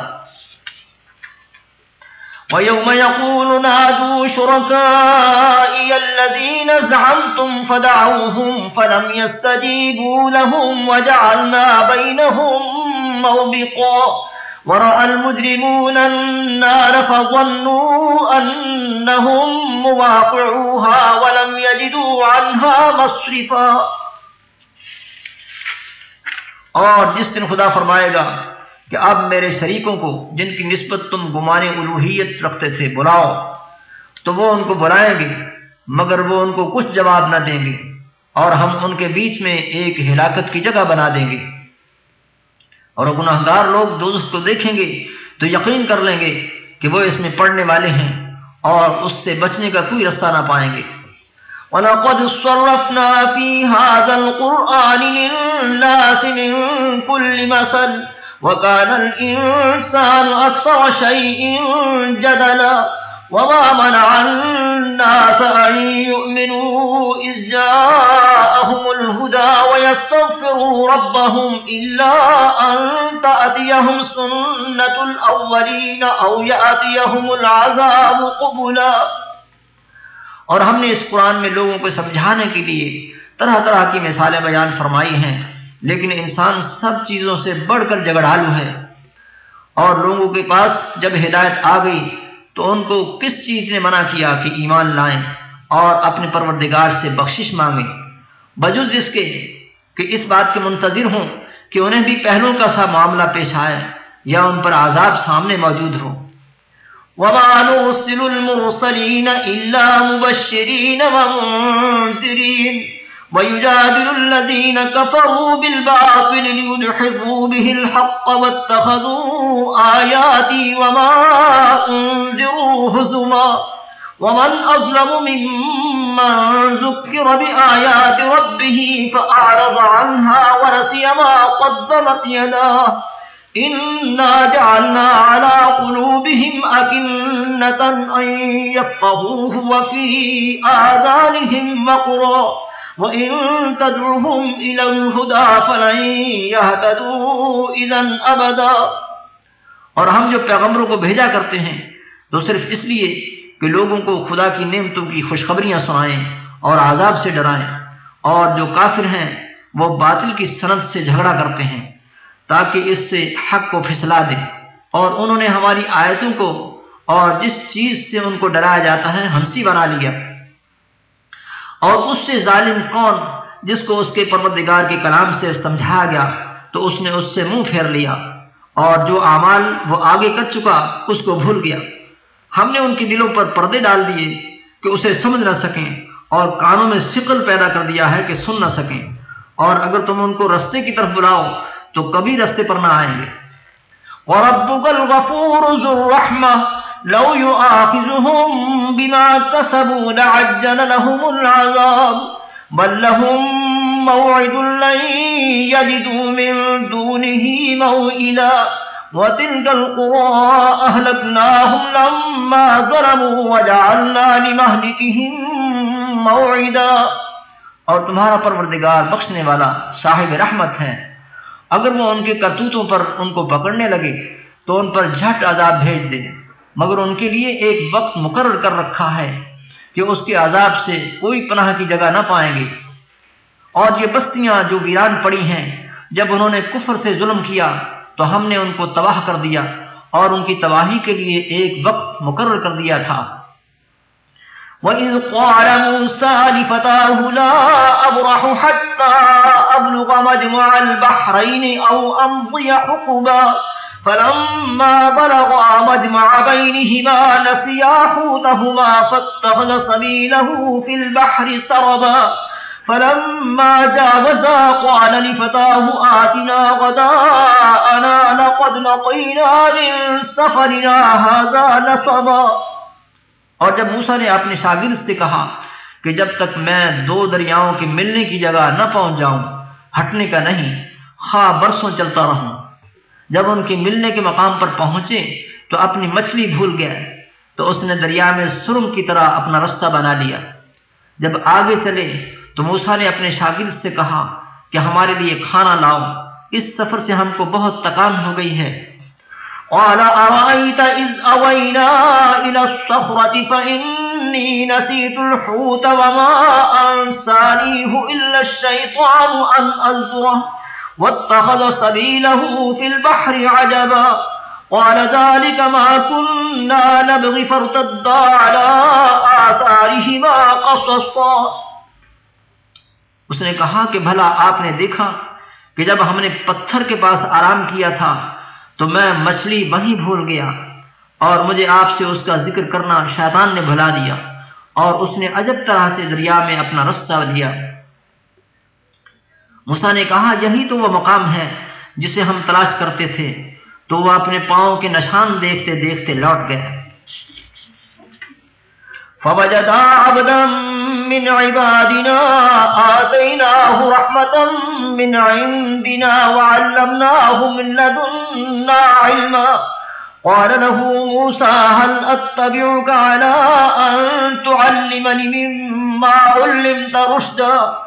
وَيَوْمَ يَقُولُ نَادُوا شُرَكَائِيَ الَّذِينَ زَعَمْتُمْ فَدَعُوهُمْ فَلَمْ يَسْتَجِيبُوا لَهُمْ وَجَعَلْنَا بَيْنَهُمْ موبقا ورأى المجرمون النار فظنوا أنهم مواقعوها ولم يجدوا عنها مصرفا اور جس دن خدا فرمائے گا کہ اب میرے شریکوں کو جن کی نسبت تم گمانے الوحیت رکھتے تھے بلاؤ، تو وہ ان کو بلائیں گے، مگر وہ ان کو کچھ جواب نہ دیں گے، اور ہم ان کے بیچ میں ایک ہلاکت کی جگہ بنا دیں گے۔ اور گناہ گار لوگ دوزخ کو دیکھیں گے تو یقین کر لیں گے کہ وہ اس میں پڑھنے والے ہیں اور اس سے بچنے کا کوئی رستہ نہ پائیں گے۔ وَلَقَدْ صَرَّفْنَا فِي هَذَا الْقُرْآنِ لِلنَّاسِ مِن كُلِّ مَثَلٍ وَكَانَ الْإِنسَانُ أَكْثَرَ شَيْءٍ جَدَلًا وما منع الناس أن يؤمنوا إذ جاءهم الهدى ويستغفروا ربهم إلا أن تأتيهم سنة الأولين أو يأتيهم العذاب قبلا اور ہم نے اس قرآن میں لوگوں کو سمجھانے کے لیے طرح طرح کی مثالیں بیان فرمائی ہیں لیکن انسان سب چیزوں سے بڑھ کر جگڑالو ہے۔ اور لوگوں کے پاس جب ہدایت آ گئی تو ان کو کس چیز نے منع کیا کہ ایمان لائیں اور اپنے پروردگار سے بخشش مانگیں؟ بجز اس کے کہ اس بات کے منتظر ہوں کہ انہیں بھی پہلوں کا سا معاملہ پیش آئے یا ان پر عذاب سامنے موجود ہو۔ وَمَا نُرْسِلُ الْمُرْسَلِينَ إِلَّا مُبَشِّرِينَ وَمُنذِرِينَ ويجادل الذين كفروا بالباطل ليدحضوا به الحق واتخذوا آياتي وما أنذروا هزما ومن أظلم ممن ذكر بآيات ربه فأعرض عنها ورسي ما قدمت يداه إنا جعلنا على قلوبهم أكنة أن يفقهوه وفي آذانهم مقرا وَإِن تَدْعُهُمْ إِلَى الْهُدَى فَلَن يَهْتَدُوا إِذًا أَبَدًا۔ اور ہم جو پیغمبروں کو بھیجا کرتے ہیں، تو صرف اس لیے کہ لوگوں کو خدا کی نعمتوں کی خوشخبریاں سنائیں اور عذاب سے ڈرائیں۔ اور جو کافر ہیں، وہ باطل کی سند سے جھگڑا کرتے ہیں تاکہ اس سے حق کو پھسلا دیں۔ اور انہوں نے ہماری آیتوں کو اور جس چیز سے ان کو ڈرایا جاتا ہے، ہنسی بنا لیا۔ اور اس سے ظالم کون جس کو اس کے پروردگار کے کلام سے سمجھایا گیا؟ تو اس نے اس سے منہ پھیر لیا اور جو اعمال وہ آگے کر چکا، اس کو بھول گیا۔ ہم نے ان کے دلوں پر پردے ڈال دیے کہ اسے سمجھ نہ سکیں اور کانوں میں شکل پیدا کر دیا ہے کہ سن نہ سکیں۔ اور اگر تم ان کو رستے کی طرف بلاؤ، تو کبھی رستے پر نہ آئیں گے۔ وَرَبُّكَ الْغَفُورُ ذُو الرَّحْمَةِ لو يؤاخذهم بما كسبوا لعجل لهم العذاب. بل لهم موعد لن يجدوا من دونه موئلا. وتلك القرى أهلكناهم لما ظلموا وجعلنا لمهلكهم موعدا. اور تمہارا پروردگار بخشنے والا صاحب رحمت ہے. اگر وہ ان کے کرتوتوں پر ان کو پکڑنے لگے تو ان پر جھٹ عذاب بھیج دے. مگر ان کے لیے ایک وقت مقرر کر رکھا ہے کہ اس کے عذاب سے کوئی پناہ کی جگہ نہ پائیں گے۔ اور یہ بستیاں جو ویران پڑی ہیں، جب انہوں نے کفر سے ظلم کیا تو ہم نے ان کو تباہ کر دیا اور ان کی تباہی کے لیے ایک وقت مقرر کر دیا تھا۔ وَإِذْ قَالَ مُوسَى لِفَتَاهُ لَا أَبْرَحُ حَتَّى أَبْلُغَ مَجْمَعَ الْبَحْرَيْنِ أَوْ أَمْضِيَ حُقُبًا فلما بلغا مجمع بينهما نسيا حوتهما فاتخذ سبيله في البحر سربا. فلما جاوزا قال لفتاه آتنا غداءنا لقد لقينا من سفرنا هذا نصبا اور جب موسیٰ نے اپنے شاگرد سے کہا کہ جب تک میں دو دریاؤں کے ملنے کی جگہ نہ پہنچ جاؤں، ہٹنے کا نہیں، خواہ برسوں چلتا رہوں۔ جب ان کے ملنے کے مقام پر پہنچے تو اپنی مچھلی بھول گیا تو اس نے دریا میں سرم کی طرح اپنا رستہ بنا لیا۔ جب آگے چلے تو موسا نے اپنے شاگرد سے کہا کہ ہمارے لیے کھانا لاؤ۔ اس سفر سے ہم کو بہت تکان ہو گئی ہے۔ قال أرأيت إذ أوينا إلى الصخرة فإني نسيت الحوت وما أنسانيه إلا الشيطان أن أذره واتخذ سبيله في البحر عجبا. قال ذلك ما كنا نبغي فارتدا على آثارهما قصصا. اس نے کہا کہ بھلا آپ نے دیکھا کہ جب ہم نے پتھر کے پاس آرام کیا تھا تو میں مچھلی وہیں بھول گیا اور مجھے آپ سے اس کا ذکر کرنا شیطان نے بھلا دیا اور اس نے عجب طرح سے دریا میں اپنا رستہ دیا مسا نے کہا، یہی تو وہ مقام ہے جسے ہم تلاش کرتے تھے۔ تو وہ اپنے پاؤں کے نشان دیکھتے دیکھتے لوٹ گئے۔ فوجدا عبدا من عبادنا آتيناه رحمة من عندنا وعلمناه من لدنا علما۔ قال له موسى هل أتبعك على أن تعلمني مما علمت رشدا؟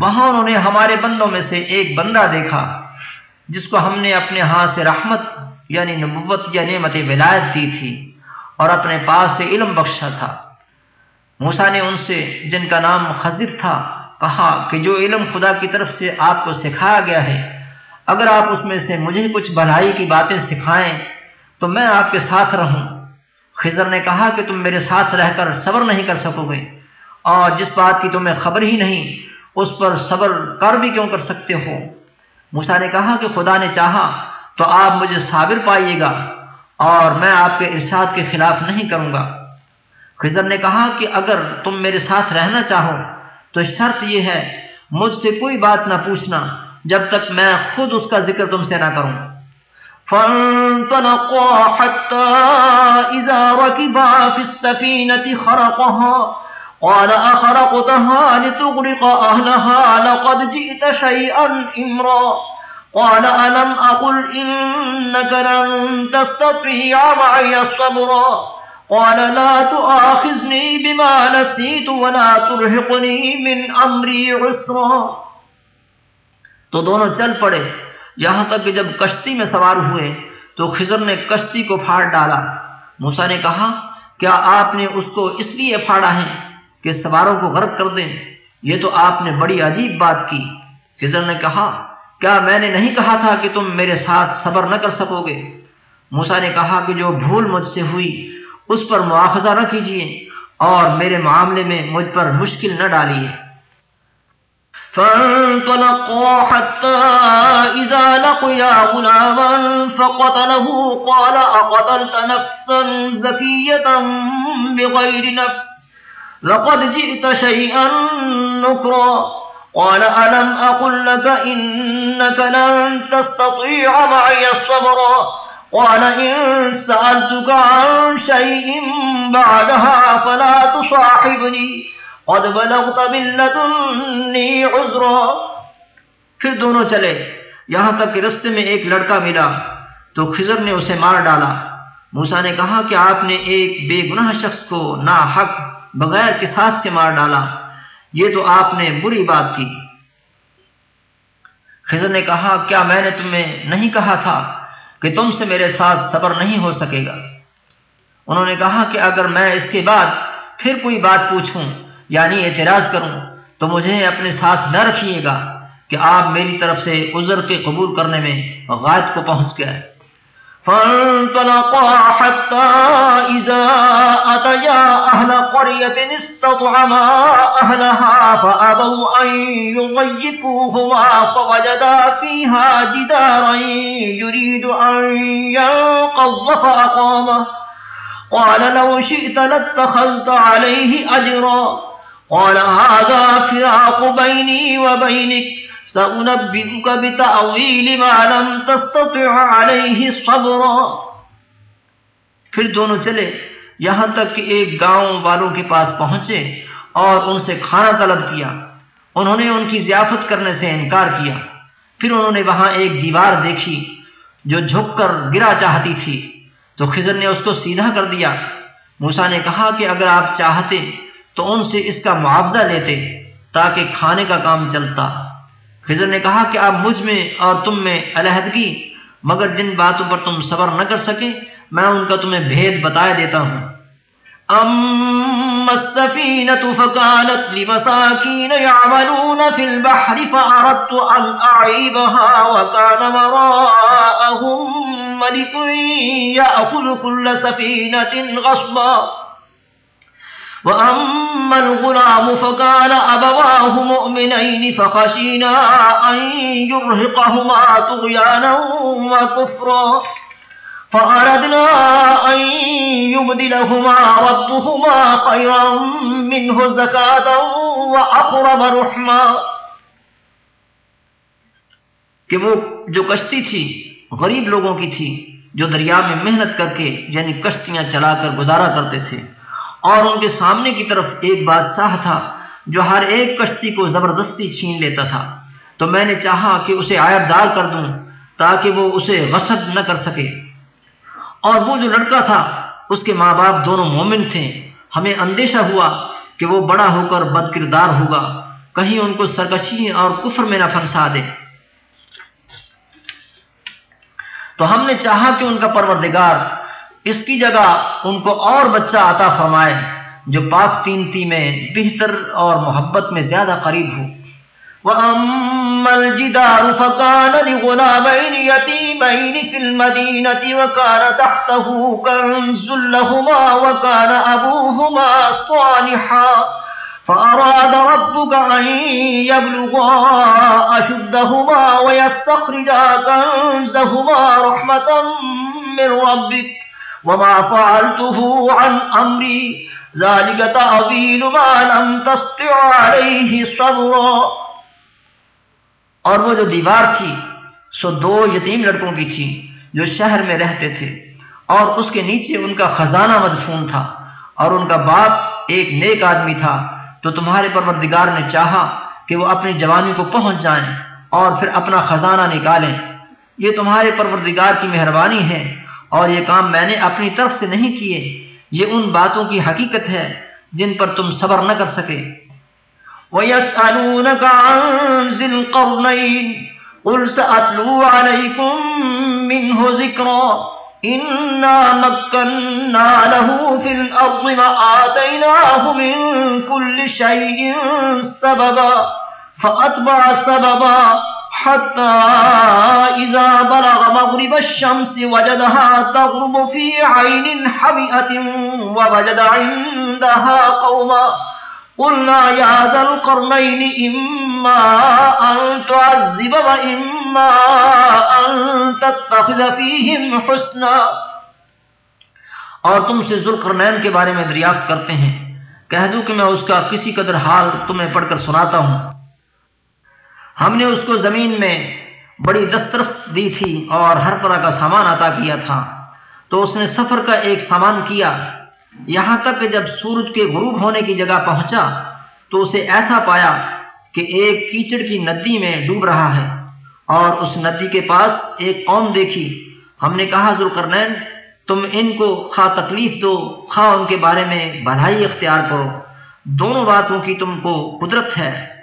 وہاں انہوں نے ہمارے بندوں میں سے ایک بندہ دیکھا، جس کو ہم نے اپنے ہاتھ سے رحمت یعنی نبوت یا نعمت ولایت دی تھی اور اپنے پاس سے علم بخشا تھا۔ موسا نے ان سے، جن کا نام خضر تھا، کہا کہ جو علم خدا کی طرف سے آپ کو سکھایا گیا ہے، اگر آپ اس میں سے مجھے کچھ بھلائی کی باتیں سکھائیں تو میں آپ کے ساتھ رہوں۔ خضر نے کہا کہ تم میرے ساتھ رہ کر صبر نہیں کر سکو گے، اور جس بات کی تمہیں خبر ہی نہیں اس پر صبر کر بھی کیوں کر سکتے ہو؟ موسا نے کہا کہ خدا نے چاہا تو آپ مجھے صابر پائیے گا اور میں آپ کے ارشاد کے خلاف نہیں کروں گا۔ خضر نے کہا کہ اگر تم میرے ساتھ رہنا چاہو تو شرط یہ ہے مجھ سے کوئی بات نہ پوچھنا جب تک میں خود اس کا ذکر تم سے نہ کروں۔ فانطلقا حتى إذا ركبا في السفينة خرقها۔ قال أخرقتها لتغرق أهلها لقد جئت شيئا إمرا. قال ألم أقل إنك لن تستطيع معي الصبرا قال لا تؤاخذني بما نسيت ولا ترهقني من أمري عسرا. تو دونوں چل پڑے. یہاں تک کہ جب کشتی میں سوار ہوئے تو خضر نے کشتی کو پھاڑ ڈالا. موسا نے کہا، کیا آپ نے اس کو اس لیے پھاڑا ہے؟ کہ سواروں کو غرق کر دیں۔ یہ تو آپ نے بڑی عجیب بات کی۔ خضر نے کہا، کیا میں نے نہیں کہا تھا کہ تم میرے ساتھ صبر نہ کر سکو گے؟ موسا نے کہا کہ جو بھول مجھ سے ہوئی، اس پر مواخذہ نہ کیجیے اور میرے معاملے میں مجھ پر مشکل نہ ڈالیے۔ فانطلقوا حتى إذا لقيا غلاما فقتله، قال، أقتلت نفسا زكية بغير نفس؟ لقد جئت شيئا نكرا. قال، ألم أقل لك إنك لن تستطيع معي الصبرا قال، إن سألتك عن شيء بعدها فلا تصاحبني. قد بلغت من لدني عذرا. پھر دونوں چلے. یہاں تک کہ رستے میں ایک لڑکا ملا تو خضر نے اسے مار ڈالا۔ موسا نے کہا کہ آپ نے ایک بے گناہ شخص کو نا حق بغیر کساس کے مار ڈالا۔ یہ تو آپ نے بری بات کی۔ خضر نے کہا، کیا میں نے تمہیں نہیں کہا تھا کہ تم سے میرے ساتھ صبر نہیں ہو سکے گا؟ انہوں نے کہا کہ اگر میں اس کے بعد پھر کوئی بات پوچھوں یعنی اعتراض کروں، تو مجھے اپنے ساتھ نہ رکھیے گا کہ آپ میری طرف سے عذر کے قبول کرنے میں غائب کو پہنچ گئے۔ فانطلقا حتى إذا أتيا أهل قرية استطعما أهلها فأبوا أن يضيفوهما فوجدا فيها جدارا يريد أن ينقض فأقامه قال لو شئت لاتخذت عليه أجرا. قال هذا فراق بيني وبينك. سأنبئك بتأويل ما لم تستطع عليه صبرا۔ پھر دونوں چلے، یہاں تک کہ ایک گاؤں والوں کے پاس پہنچے اور ان سے کھانا طلب کیا۔ انہوں نے ان کی ضیافت کرنے سے انکار کیا۔ پھر انہوں نے وہاں ایک دیوار دیکھی جو جھک کر گرا چاہتی تھی۔ تو خضر نے اس کو سیدھا کر دیا۔ موسا نے کہا کہ اگر آپ چاہتے تو ان سے اس کا معاوضہ لیتے تاکہ کھانے کا کام چلتا۔ خضر نے کہا کہ آپ مجھ میں اور تم میں علیحدگی، مگر جن باتوں پر تم صبر نہ کر سکے، میں ان کا تمہیں بھید بتایا دیتا ہوں۔ أما السفينة فكانت لمساكين يعملون في البحر فأردت أن أعيبها وكان وراءهم ملك يأخذ كل سفينة غصبا۔ وأما الغلام فكان أبواه مؤمنين فخشينا أن يرهقهما طغيانا وكفرا فأردنا أن يبدلهما ربهما خيرا منه زكاة وأقرب رحما کہ وہ جو کشتی تھی، غریب لوگوں کی تھی، جو دریا میں محنت کر کے یعنی کشتیاں چلا کر گزارا کرتے تھے۔ اور ان کے سامنے کی طرف ایک بادشاہ تھا جو ہر ایک کشتی کو زبردستی چھین لیتا تھا۔ تو میں نے چاہا کہ اسے آیب دار کر دوں تاکہ وہ اسے غصب نہ کر سکے۔ اور وہ جو لڑکا تھا، اس کے ماں باپ دونوں مومن تھے۔ ہمیں اندیشہ ہوا کہ وہ بڑا ہو کر بد کردار ہوگا۔ کہیں ان کو سرکشی اور کفر میں نہ پھنسا دے۔ تو ہم نے چاہا کہ ان کا پروردگار اس کی جگہ ان کو اور بچہ عطا فرمائے جو پاک تینتی میں بہتر اور محبت میں زیادہ قریب ہو۔ وأما الجدار فكان لغلامين يتيمين في المدينة وكان تحته كنز لهما وكان أبوهما صالحا فأراد ربك أن يبلغا أشدهما ويستخرجا كنزهما رحمة من ربك وما فعلته عن أمري. ذلك تأويل ما لم تستع عليه صبرا اور وہ جو دیوار تھی، سو دو یتیم لڑکوں کی تھی جو شہر میں رہتے تھے، اور اس کے نیچے ان کا خزانہ مدفون تھا، اور ان کا باپ ایک نیک آدمی تھا تو تمہارے پروردگار نے چاہا کہ وہ اپنی جوانی کو پہنچ جائیں اور پھر اپنا خزانہ نکالیں۔ یہ تمہارے پروردگار کی مہربانی ہے۔ اور یہ کام میں نے اپنی طرف سے نہیں کیے۔ یہ ان باتوں کی حقیقت ہے جن پر تم صبر نہ کر سکے۔ ويسألونك عن ذي القرنين قل سأتلو عليكم منه ذكرا إنا مكنا له في الأرض ما آتيناه من كل شيء سببا فأتبع سببا حتى إذا بلغ مغرب الشمس وجدها تغرب في عين حمئة ووجد عندها قوما. قلنا يا ذا القرنين إما أن تعذب وإما أن تتخذ فيهم حسنا. اور تم سے ذوالقرنین کے بارے میں دریافت کرتے ہیں. کہہ دوں کہ میں اس کا کسی قدر حال تمہیں پڑھ کر سناتا ہوں. ہم نے اس کو زمین میں بڑی دسترس دی تھی اور ہر طرح کا سامان عطا کیا تھا۔ تو اس نے سفر کا ایک سامان کیا۔ یہاں تک کہ جب سورج کے غروب ہونے کی جگہ پہنچا تو اسے ایسا پایا کہ ایک کیچڑ کی ندی میں ڈوب رہا ہے۔ اور اس ندی کے پاس ایک قوم دیکھی۔ ہم نے کہا ذوالقرنین تم ان کو خواہ تکلیف دو۔ خواہ ان کے بارے میں بھلائی اختیار کرو۔ دونوں باتوں کی تم کو قدرت ہے۔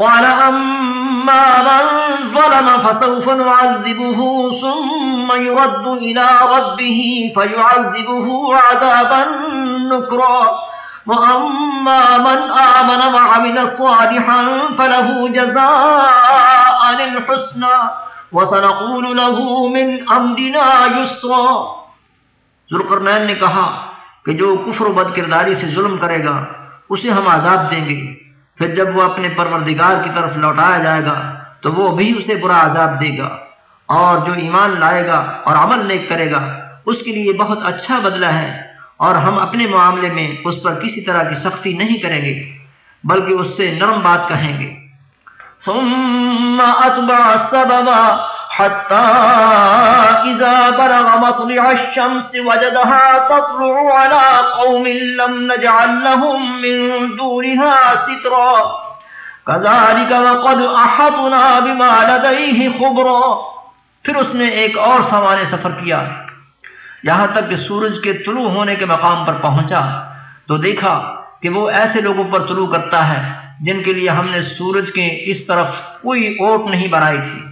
قال أما من ظلم فسوف نعذبه ثم يرد إلى ربه فيعذبه عذابا نكرا. وأما من آمن وعمل صالحا فله جزاء وسنقول له من أمرنا يسرا. نے کہا کہ جو کفر و بد کرداری سے ظلم کرے گا، اسے ہم عذاب دیں گے۔ پھر جب وہ اپنے پروردگار کی طرف لوٹایا جائے گا، تو وہ بھی اسے برا عذاب دے گا اور جو ایمان لائے گا اور عمل نیک کرے گا، اس کے لیے بہت اچھا بدلہ ہے اور ہم اپنے معاملے میں اس پر کسی طرح کی سختی نہیں کریں گے، بلکہ اس سے نرم بات کہیں گے۔ ثم اتبع حتى إذا بلغ مطلع الشمس وجدها تطلع على قوم لم نجعل لهم من دونها سترا. كذلك وقد أحطنا بما لديه خبرا. پھر اس نے ایک اور سوانے سفر کیا، یہاں تک کہ سورج کے طلوع ہونے کے مقام پر پہنچا تو دیکھا کہ وہ ایسے لوگوں پر طلوع کرتا ہے جن کے لیے ہم نے سورج کے اس طرف کوئی اوٹ نہیں بنائی تھی۔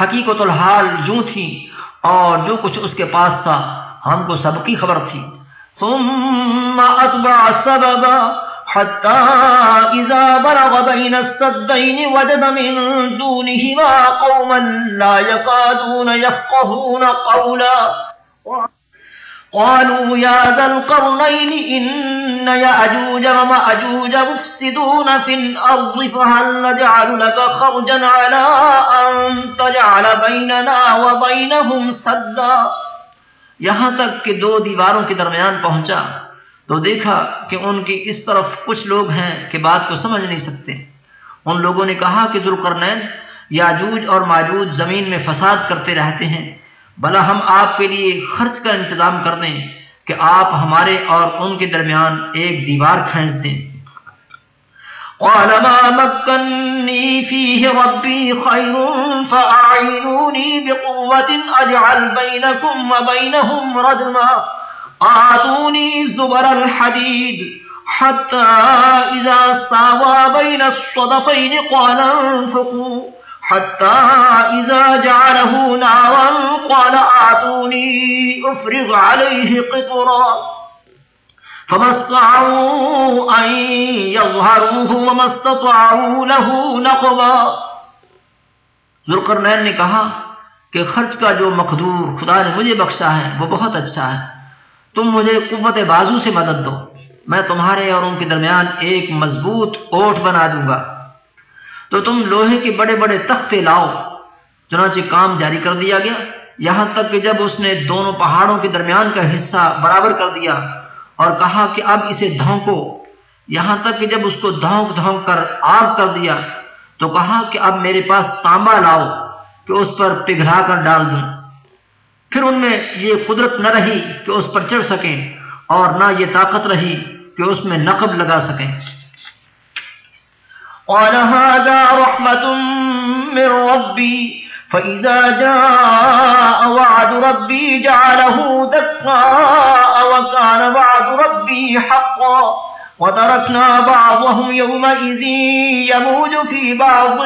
حقیقت الحال یوں تھی اور جو کچھ اس کے پاس تھا، ہم کو سب کی خبر تھی۔ ثم اتبع سببا حتى اذا بلغ بين السدين وجد من دونهما قوما لا يقادون يفقهون قولا. قالوا يا ذا القرنين إن يأجوج ومأجوج مفسدون في الأرض، فهل نجعل لك خرجا على أن تجعل بيننا وبينهم سدا؟ یہاں تک کہ دو دیواروں کے درمیان پہنچا، تو دیکھا کہ ان کی اس طرف کچھ لوگ ہیں کہ بات کو سمجھ نہیں سکتے۔ ان لوگوں نے کہا کہ ذوالقرنین، یاجوج اور ماجوج زمین میں فساد کرتے رہتے ہیں۔ بلا ہم آپ کے لیے خرچ کا انتظام کر دیں کہ آپ ہمارے اور ان کے درمیان ایک دیوار کھینچ دیں۔ قال ما مكنني فيه ربي خير فأعينوني بقوة أجعل بينكم وبينهم ردما۔ آتوني زبر الحديد حتى إذا ساوى بين الصدفين قال انفقوا۔ حتى إذا جعله نارا قال آتوني أفرغ عليه قطرا. فما استطاعوا أن يظهروه وما استطاعوا له نقبا. نے کہا کہ خرچ کا جو مقدور خدا نے مجھے بخشا ہے وہ بہت اچھا ہے۔ تم مجھے قوت بازو سے مدد دو۔ میں تمہارے اور ان کے درمیان ایک مضبوط اوٹ بنا دوں گا۔ تو تم لوہے کے بڑے بڑے تختے لاؤ۔ چنانچہ کام جاری کر دیا گیا۔ یہاں تک کہ جب اس نے دونوں پہاڑوں کے درمیان کا حصہ برابر کر دیا اور کہا کہ اب اسے دھونکو۔ یہاں تک کہ جب اس کو دھونک دھونک کر آگ کر دیا تو کہا کہ اب میرے پاس تانبا لاؤ کہ اس پر پگھلا کر ڈال دوں۔ پھر ان میں یہ قدرت نہ رہی کہ اس پر چڑھ سکیں اور نہ یہ طاقت رہی کہ اس میں نقب لگا سکیں۔ قال هذا رحمة من ربي، فإذا جاء وعد ربي جعله دكاء وكان وعد ربي حقا. وتركنا بعضهم يومئذ يموج في بعض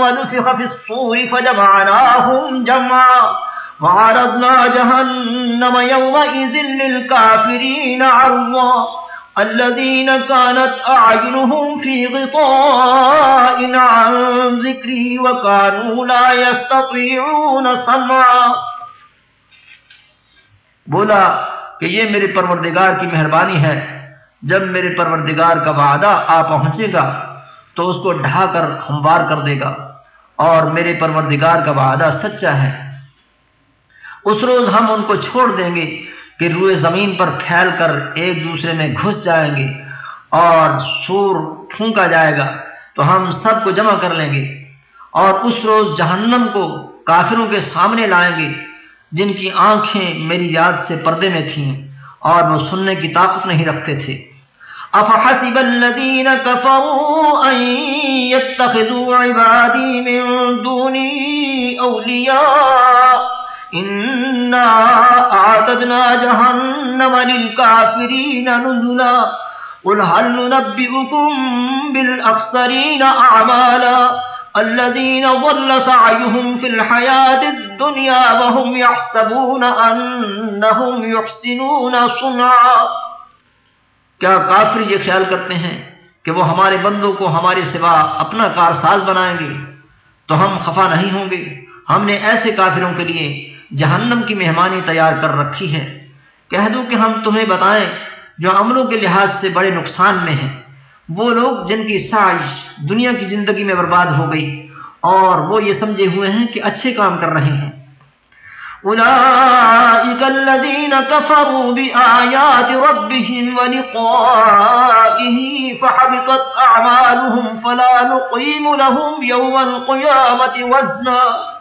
ونفخ في الصور فجمعناهم جمعا. وعرضنا جهنم يومئذ للكافرين عرضا. الذين كانت أعينهم في غطاء عن ذكري وكانوا لا يستطيعون سمعا بولا کہ یہ میرے پروردگار کی مہربانی ہے۔ جب میرے پروردگار کا وعدہ آ پہنچے گا، تو اس کو ڈھا کر ہموار کر دے گا۔ اور میرے پروردگار کا وعدہ سچا ہے۔ اس روز ہم ان کو چھوڑ دیں گے۔ کہ روئے زمین پر پھیل کر ایک دوسرے میں گھس جائیں گے اور سور پھونکا جائے گا، تو ہم سب کو جمع کر لیں گے اور اس روز جہنم کو کافروں کے سامنے لائیں گے، جن کی آنکھیں میری یاد سے پردے میں تھیں اور وہ سننے کی طاقت نہیں رکھتے تھے۔ افحسب الذين كفروا ان يتخذوا عبادي من دوني اولياء اعتدنا جهنم للكافرين نزلا قل هل ننبئكم بالاخسرين اعمالا الذين ضل سعيهم في الحياة الدنيا وهم يحسبون انهم يحسنون صنعا کیا کافر یہ خیال کرتے ہیں کہ وہ ہمارے بندوں کو ہمارے سوا اپنا کارساز بنائیں گے تو ہم خفا نہیں ہوں گے ہم نے ایسے کافروں کے لیے جہنم کی مہمانی تیار کر رکھی ہے کہہ دوں کہ ہم تمہیں بتائیں جو عملوں کے لحاظ سے بڑے نقصان میں ہیں۔ وہ لوگ جن کی سائش دنیا کی زندگی میں برباد ہو گئی اور وہ یہ سمجھے ہوئے ہیں کہ اچھے کام کر رہے ہیں۔ أولئك الذين كفروا بآيات ربهم ولقائه فحبطت أعمالهم فلا نقيم لهم يوم القيامة وزنا۔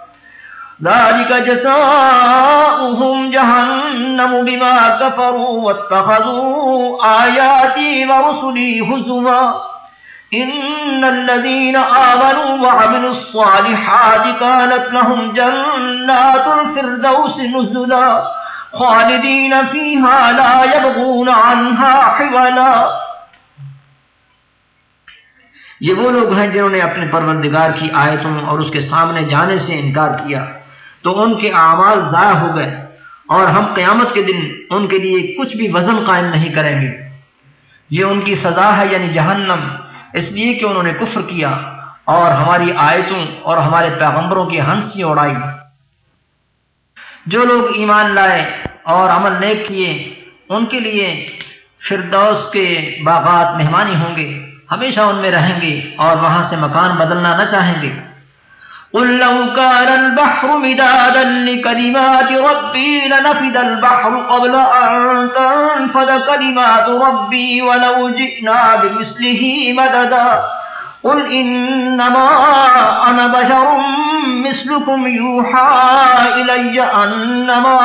ذلك جزاؤهم جهنم بما كفروا واتخذوا آياتي ورسلي هزوا. إن الذين آمنوا وعملوا الصالحات كانت لهم جنات الفردوس نزلا. خالدين فيها لا يبغون عنها حولا. یہ وہ لوگ ہیں جنہوں نے اپنے پروردگار کی آیتوں اور اس کے سامنے جانے سے انکار کیا۔ تو ان کے اعمال ضائع ہو گئے اور ہم قیامت کے دن ان کے لیے کچھ بھی وزن قائم نہیں کریں گے۔ یہ ان کی سزا ہے یعنی جہنم۔ اس لیے کہ انہوں نے کفر کیا اور ہماری آیتوں اور ہمارے پیغمبروں کی ہنسی اڑائی۔ جو لوگ ایمان لائے اور عمل نیک کیے، ان کے لیے فردوس کے باغات مہمانی ہوں گے۔ ہمیشہ ان میں رہیں گے اور وہاں سے مکان بدلنا نہ چاہیں گے۔ قل لو كان البحر مدادا لكلمات ربي لنفد البحر قبل أن تنفد كلمات ربي ولو جئنا بمثله مددا قل إنما أنا بشر مثلكم يوحى إلي أنما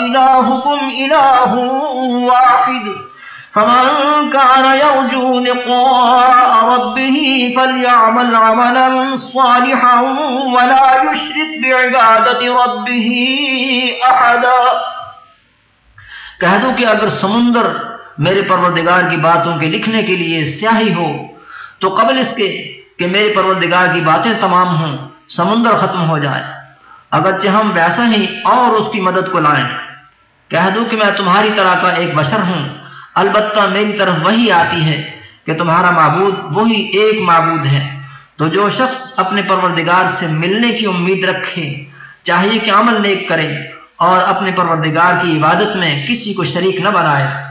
إلهكم إله واحد فمن كان يرجو لقاء ربه فليعمل عملا صالحا ولا يشرك بعبادة ربه أحدا۔ کہہ دو کہ اگر سمندر میرے پروردگار کی باتوں کے لکھنے کے لیے سیاہی ہو، تو قبل اس کے کہ میرے پروردگار کی باتیں تمام ہوں، سمندر ختم ہو جائے۔ اگرچہ ہم ویسا ہی اور اس کی مدد کو لائیں۔ کہہ دو کہ میں تمہاری طرح کا ایک بشر ہوں۔ البتہ میری طرف وہی آتی ہے کہ تمہارا معبود وہی ایک معبود ہے۔ تو جو شخص اپنے پروردگار سے ملنے کی امید رکھے، چاہیے کہ عمل نیک کرے اور اپنے پروردگار کی عبادت میں کسی کو شریک نہ بنائے۔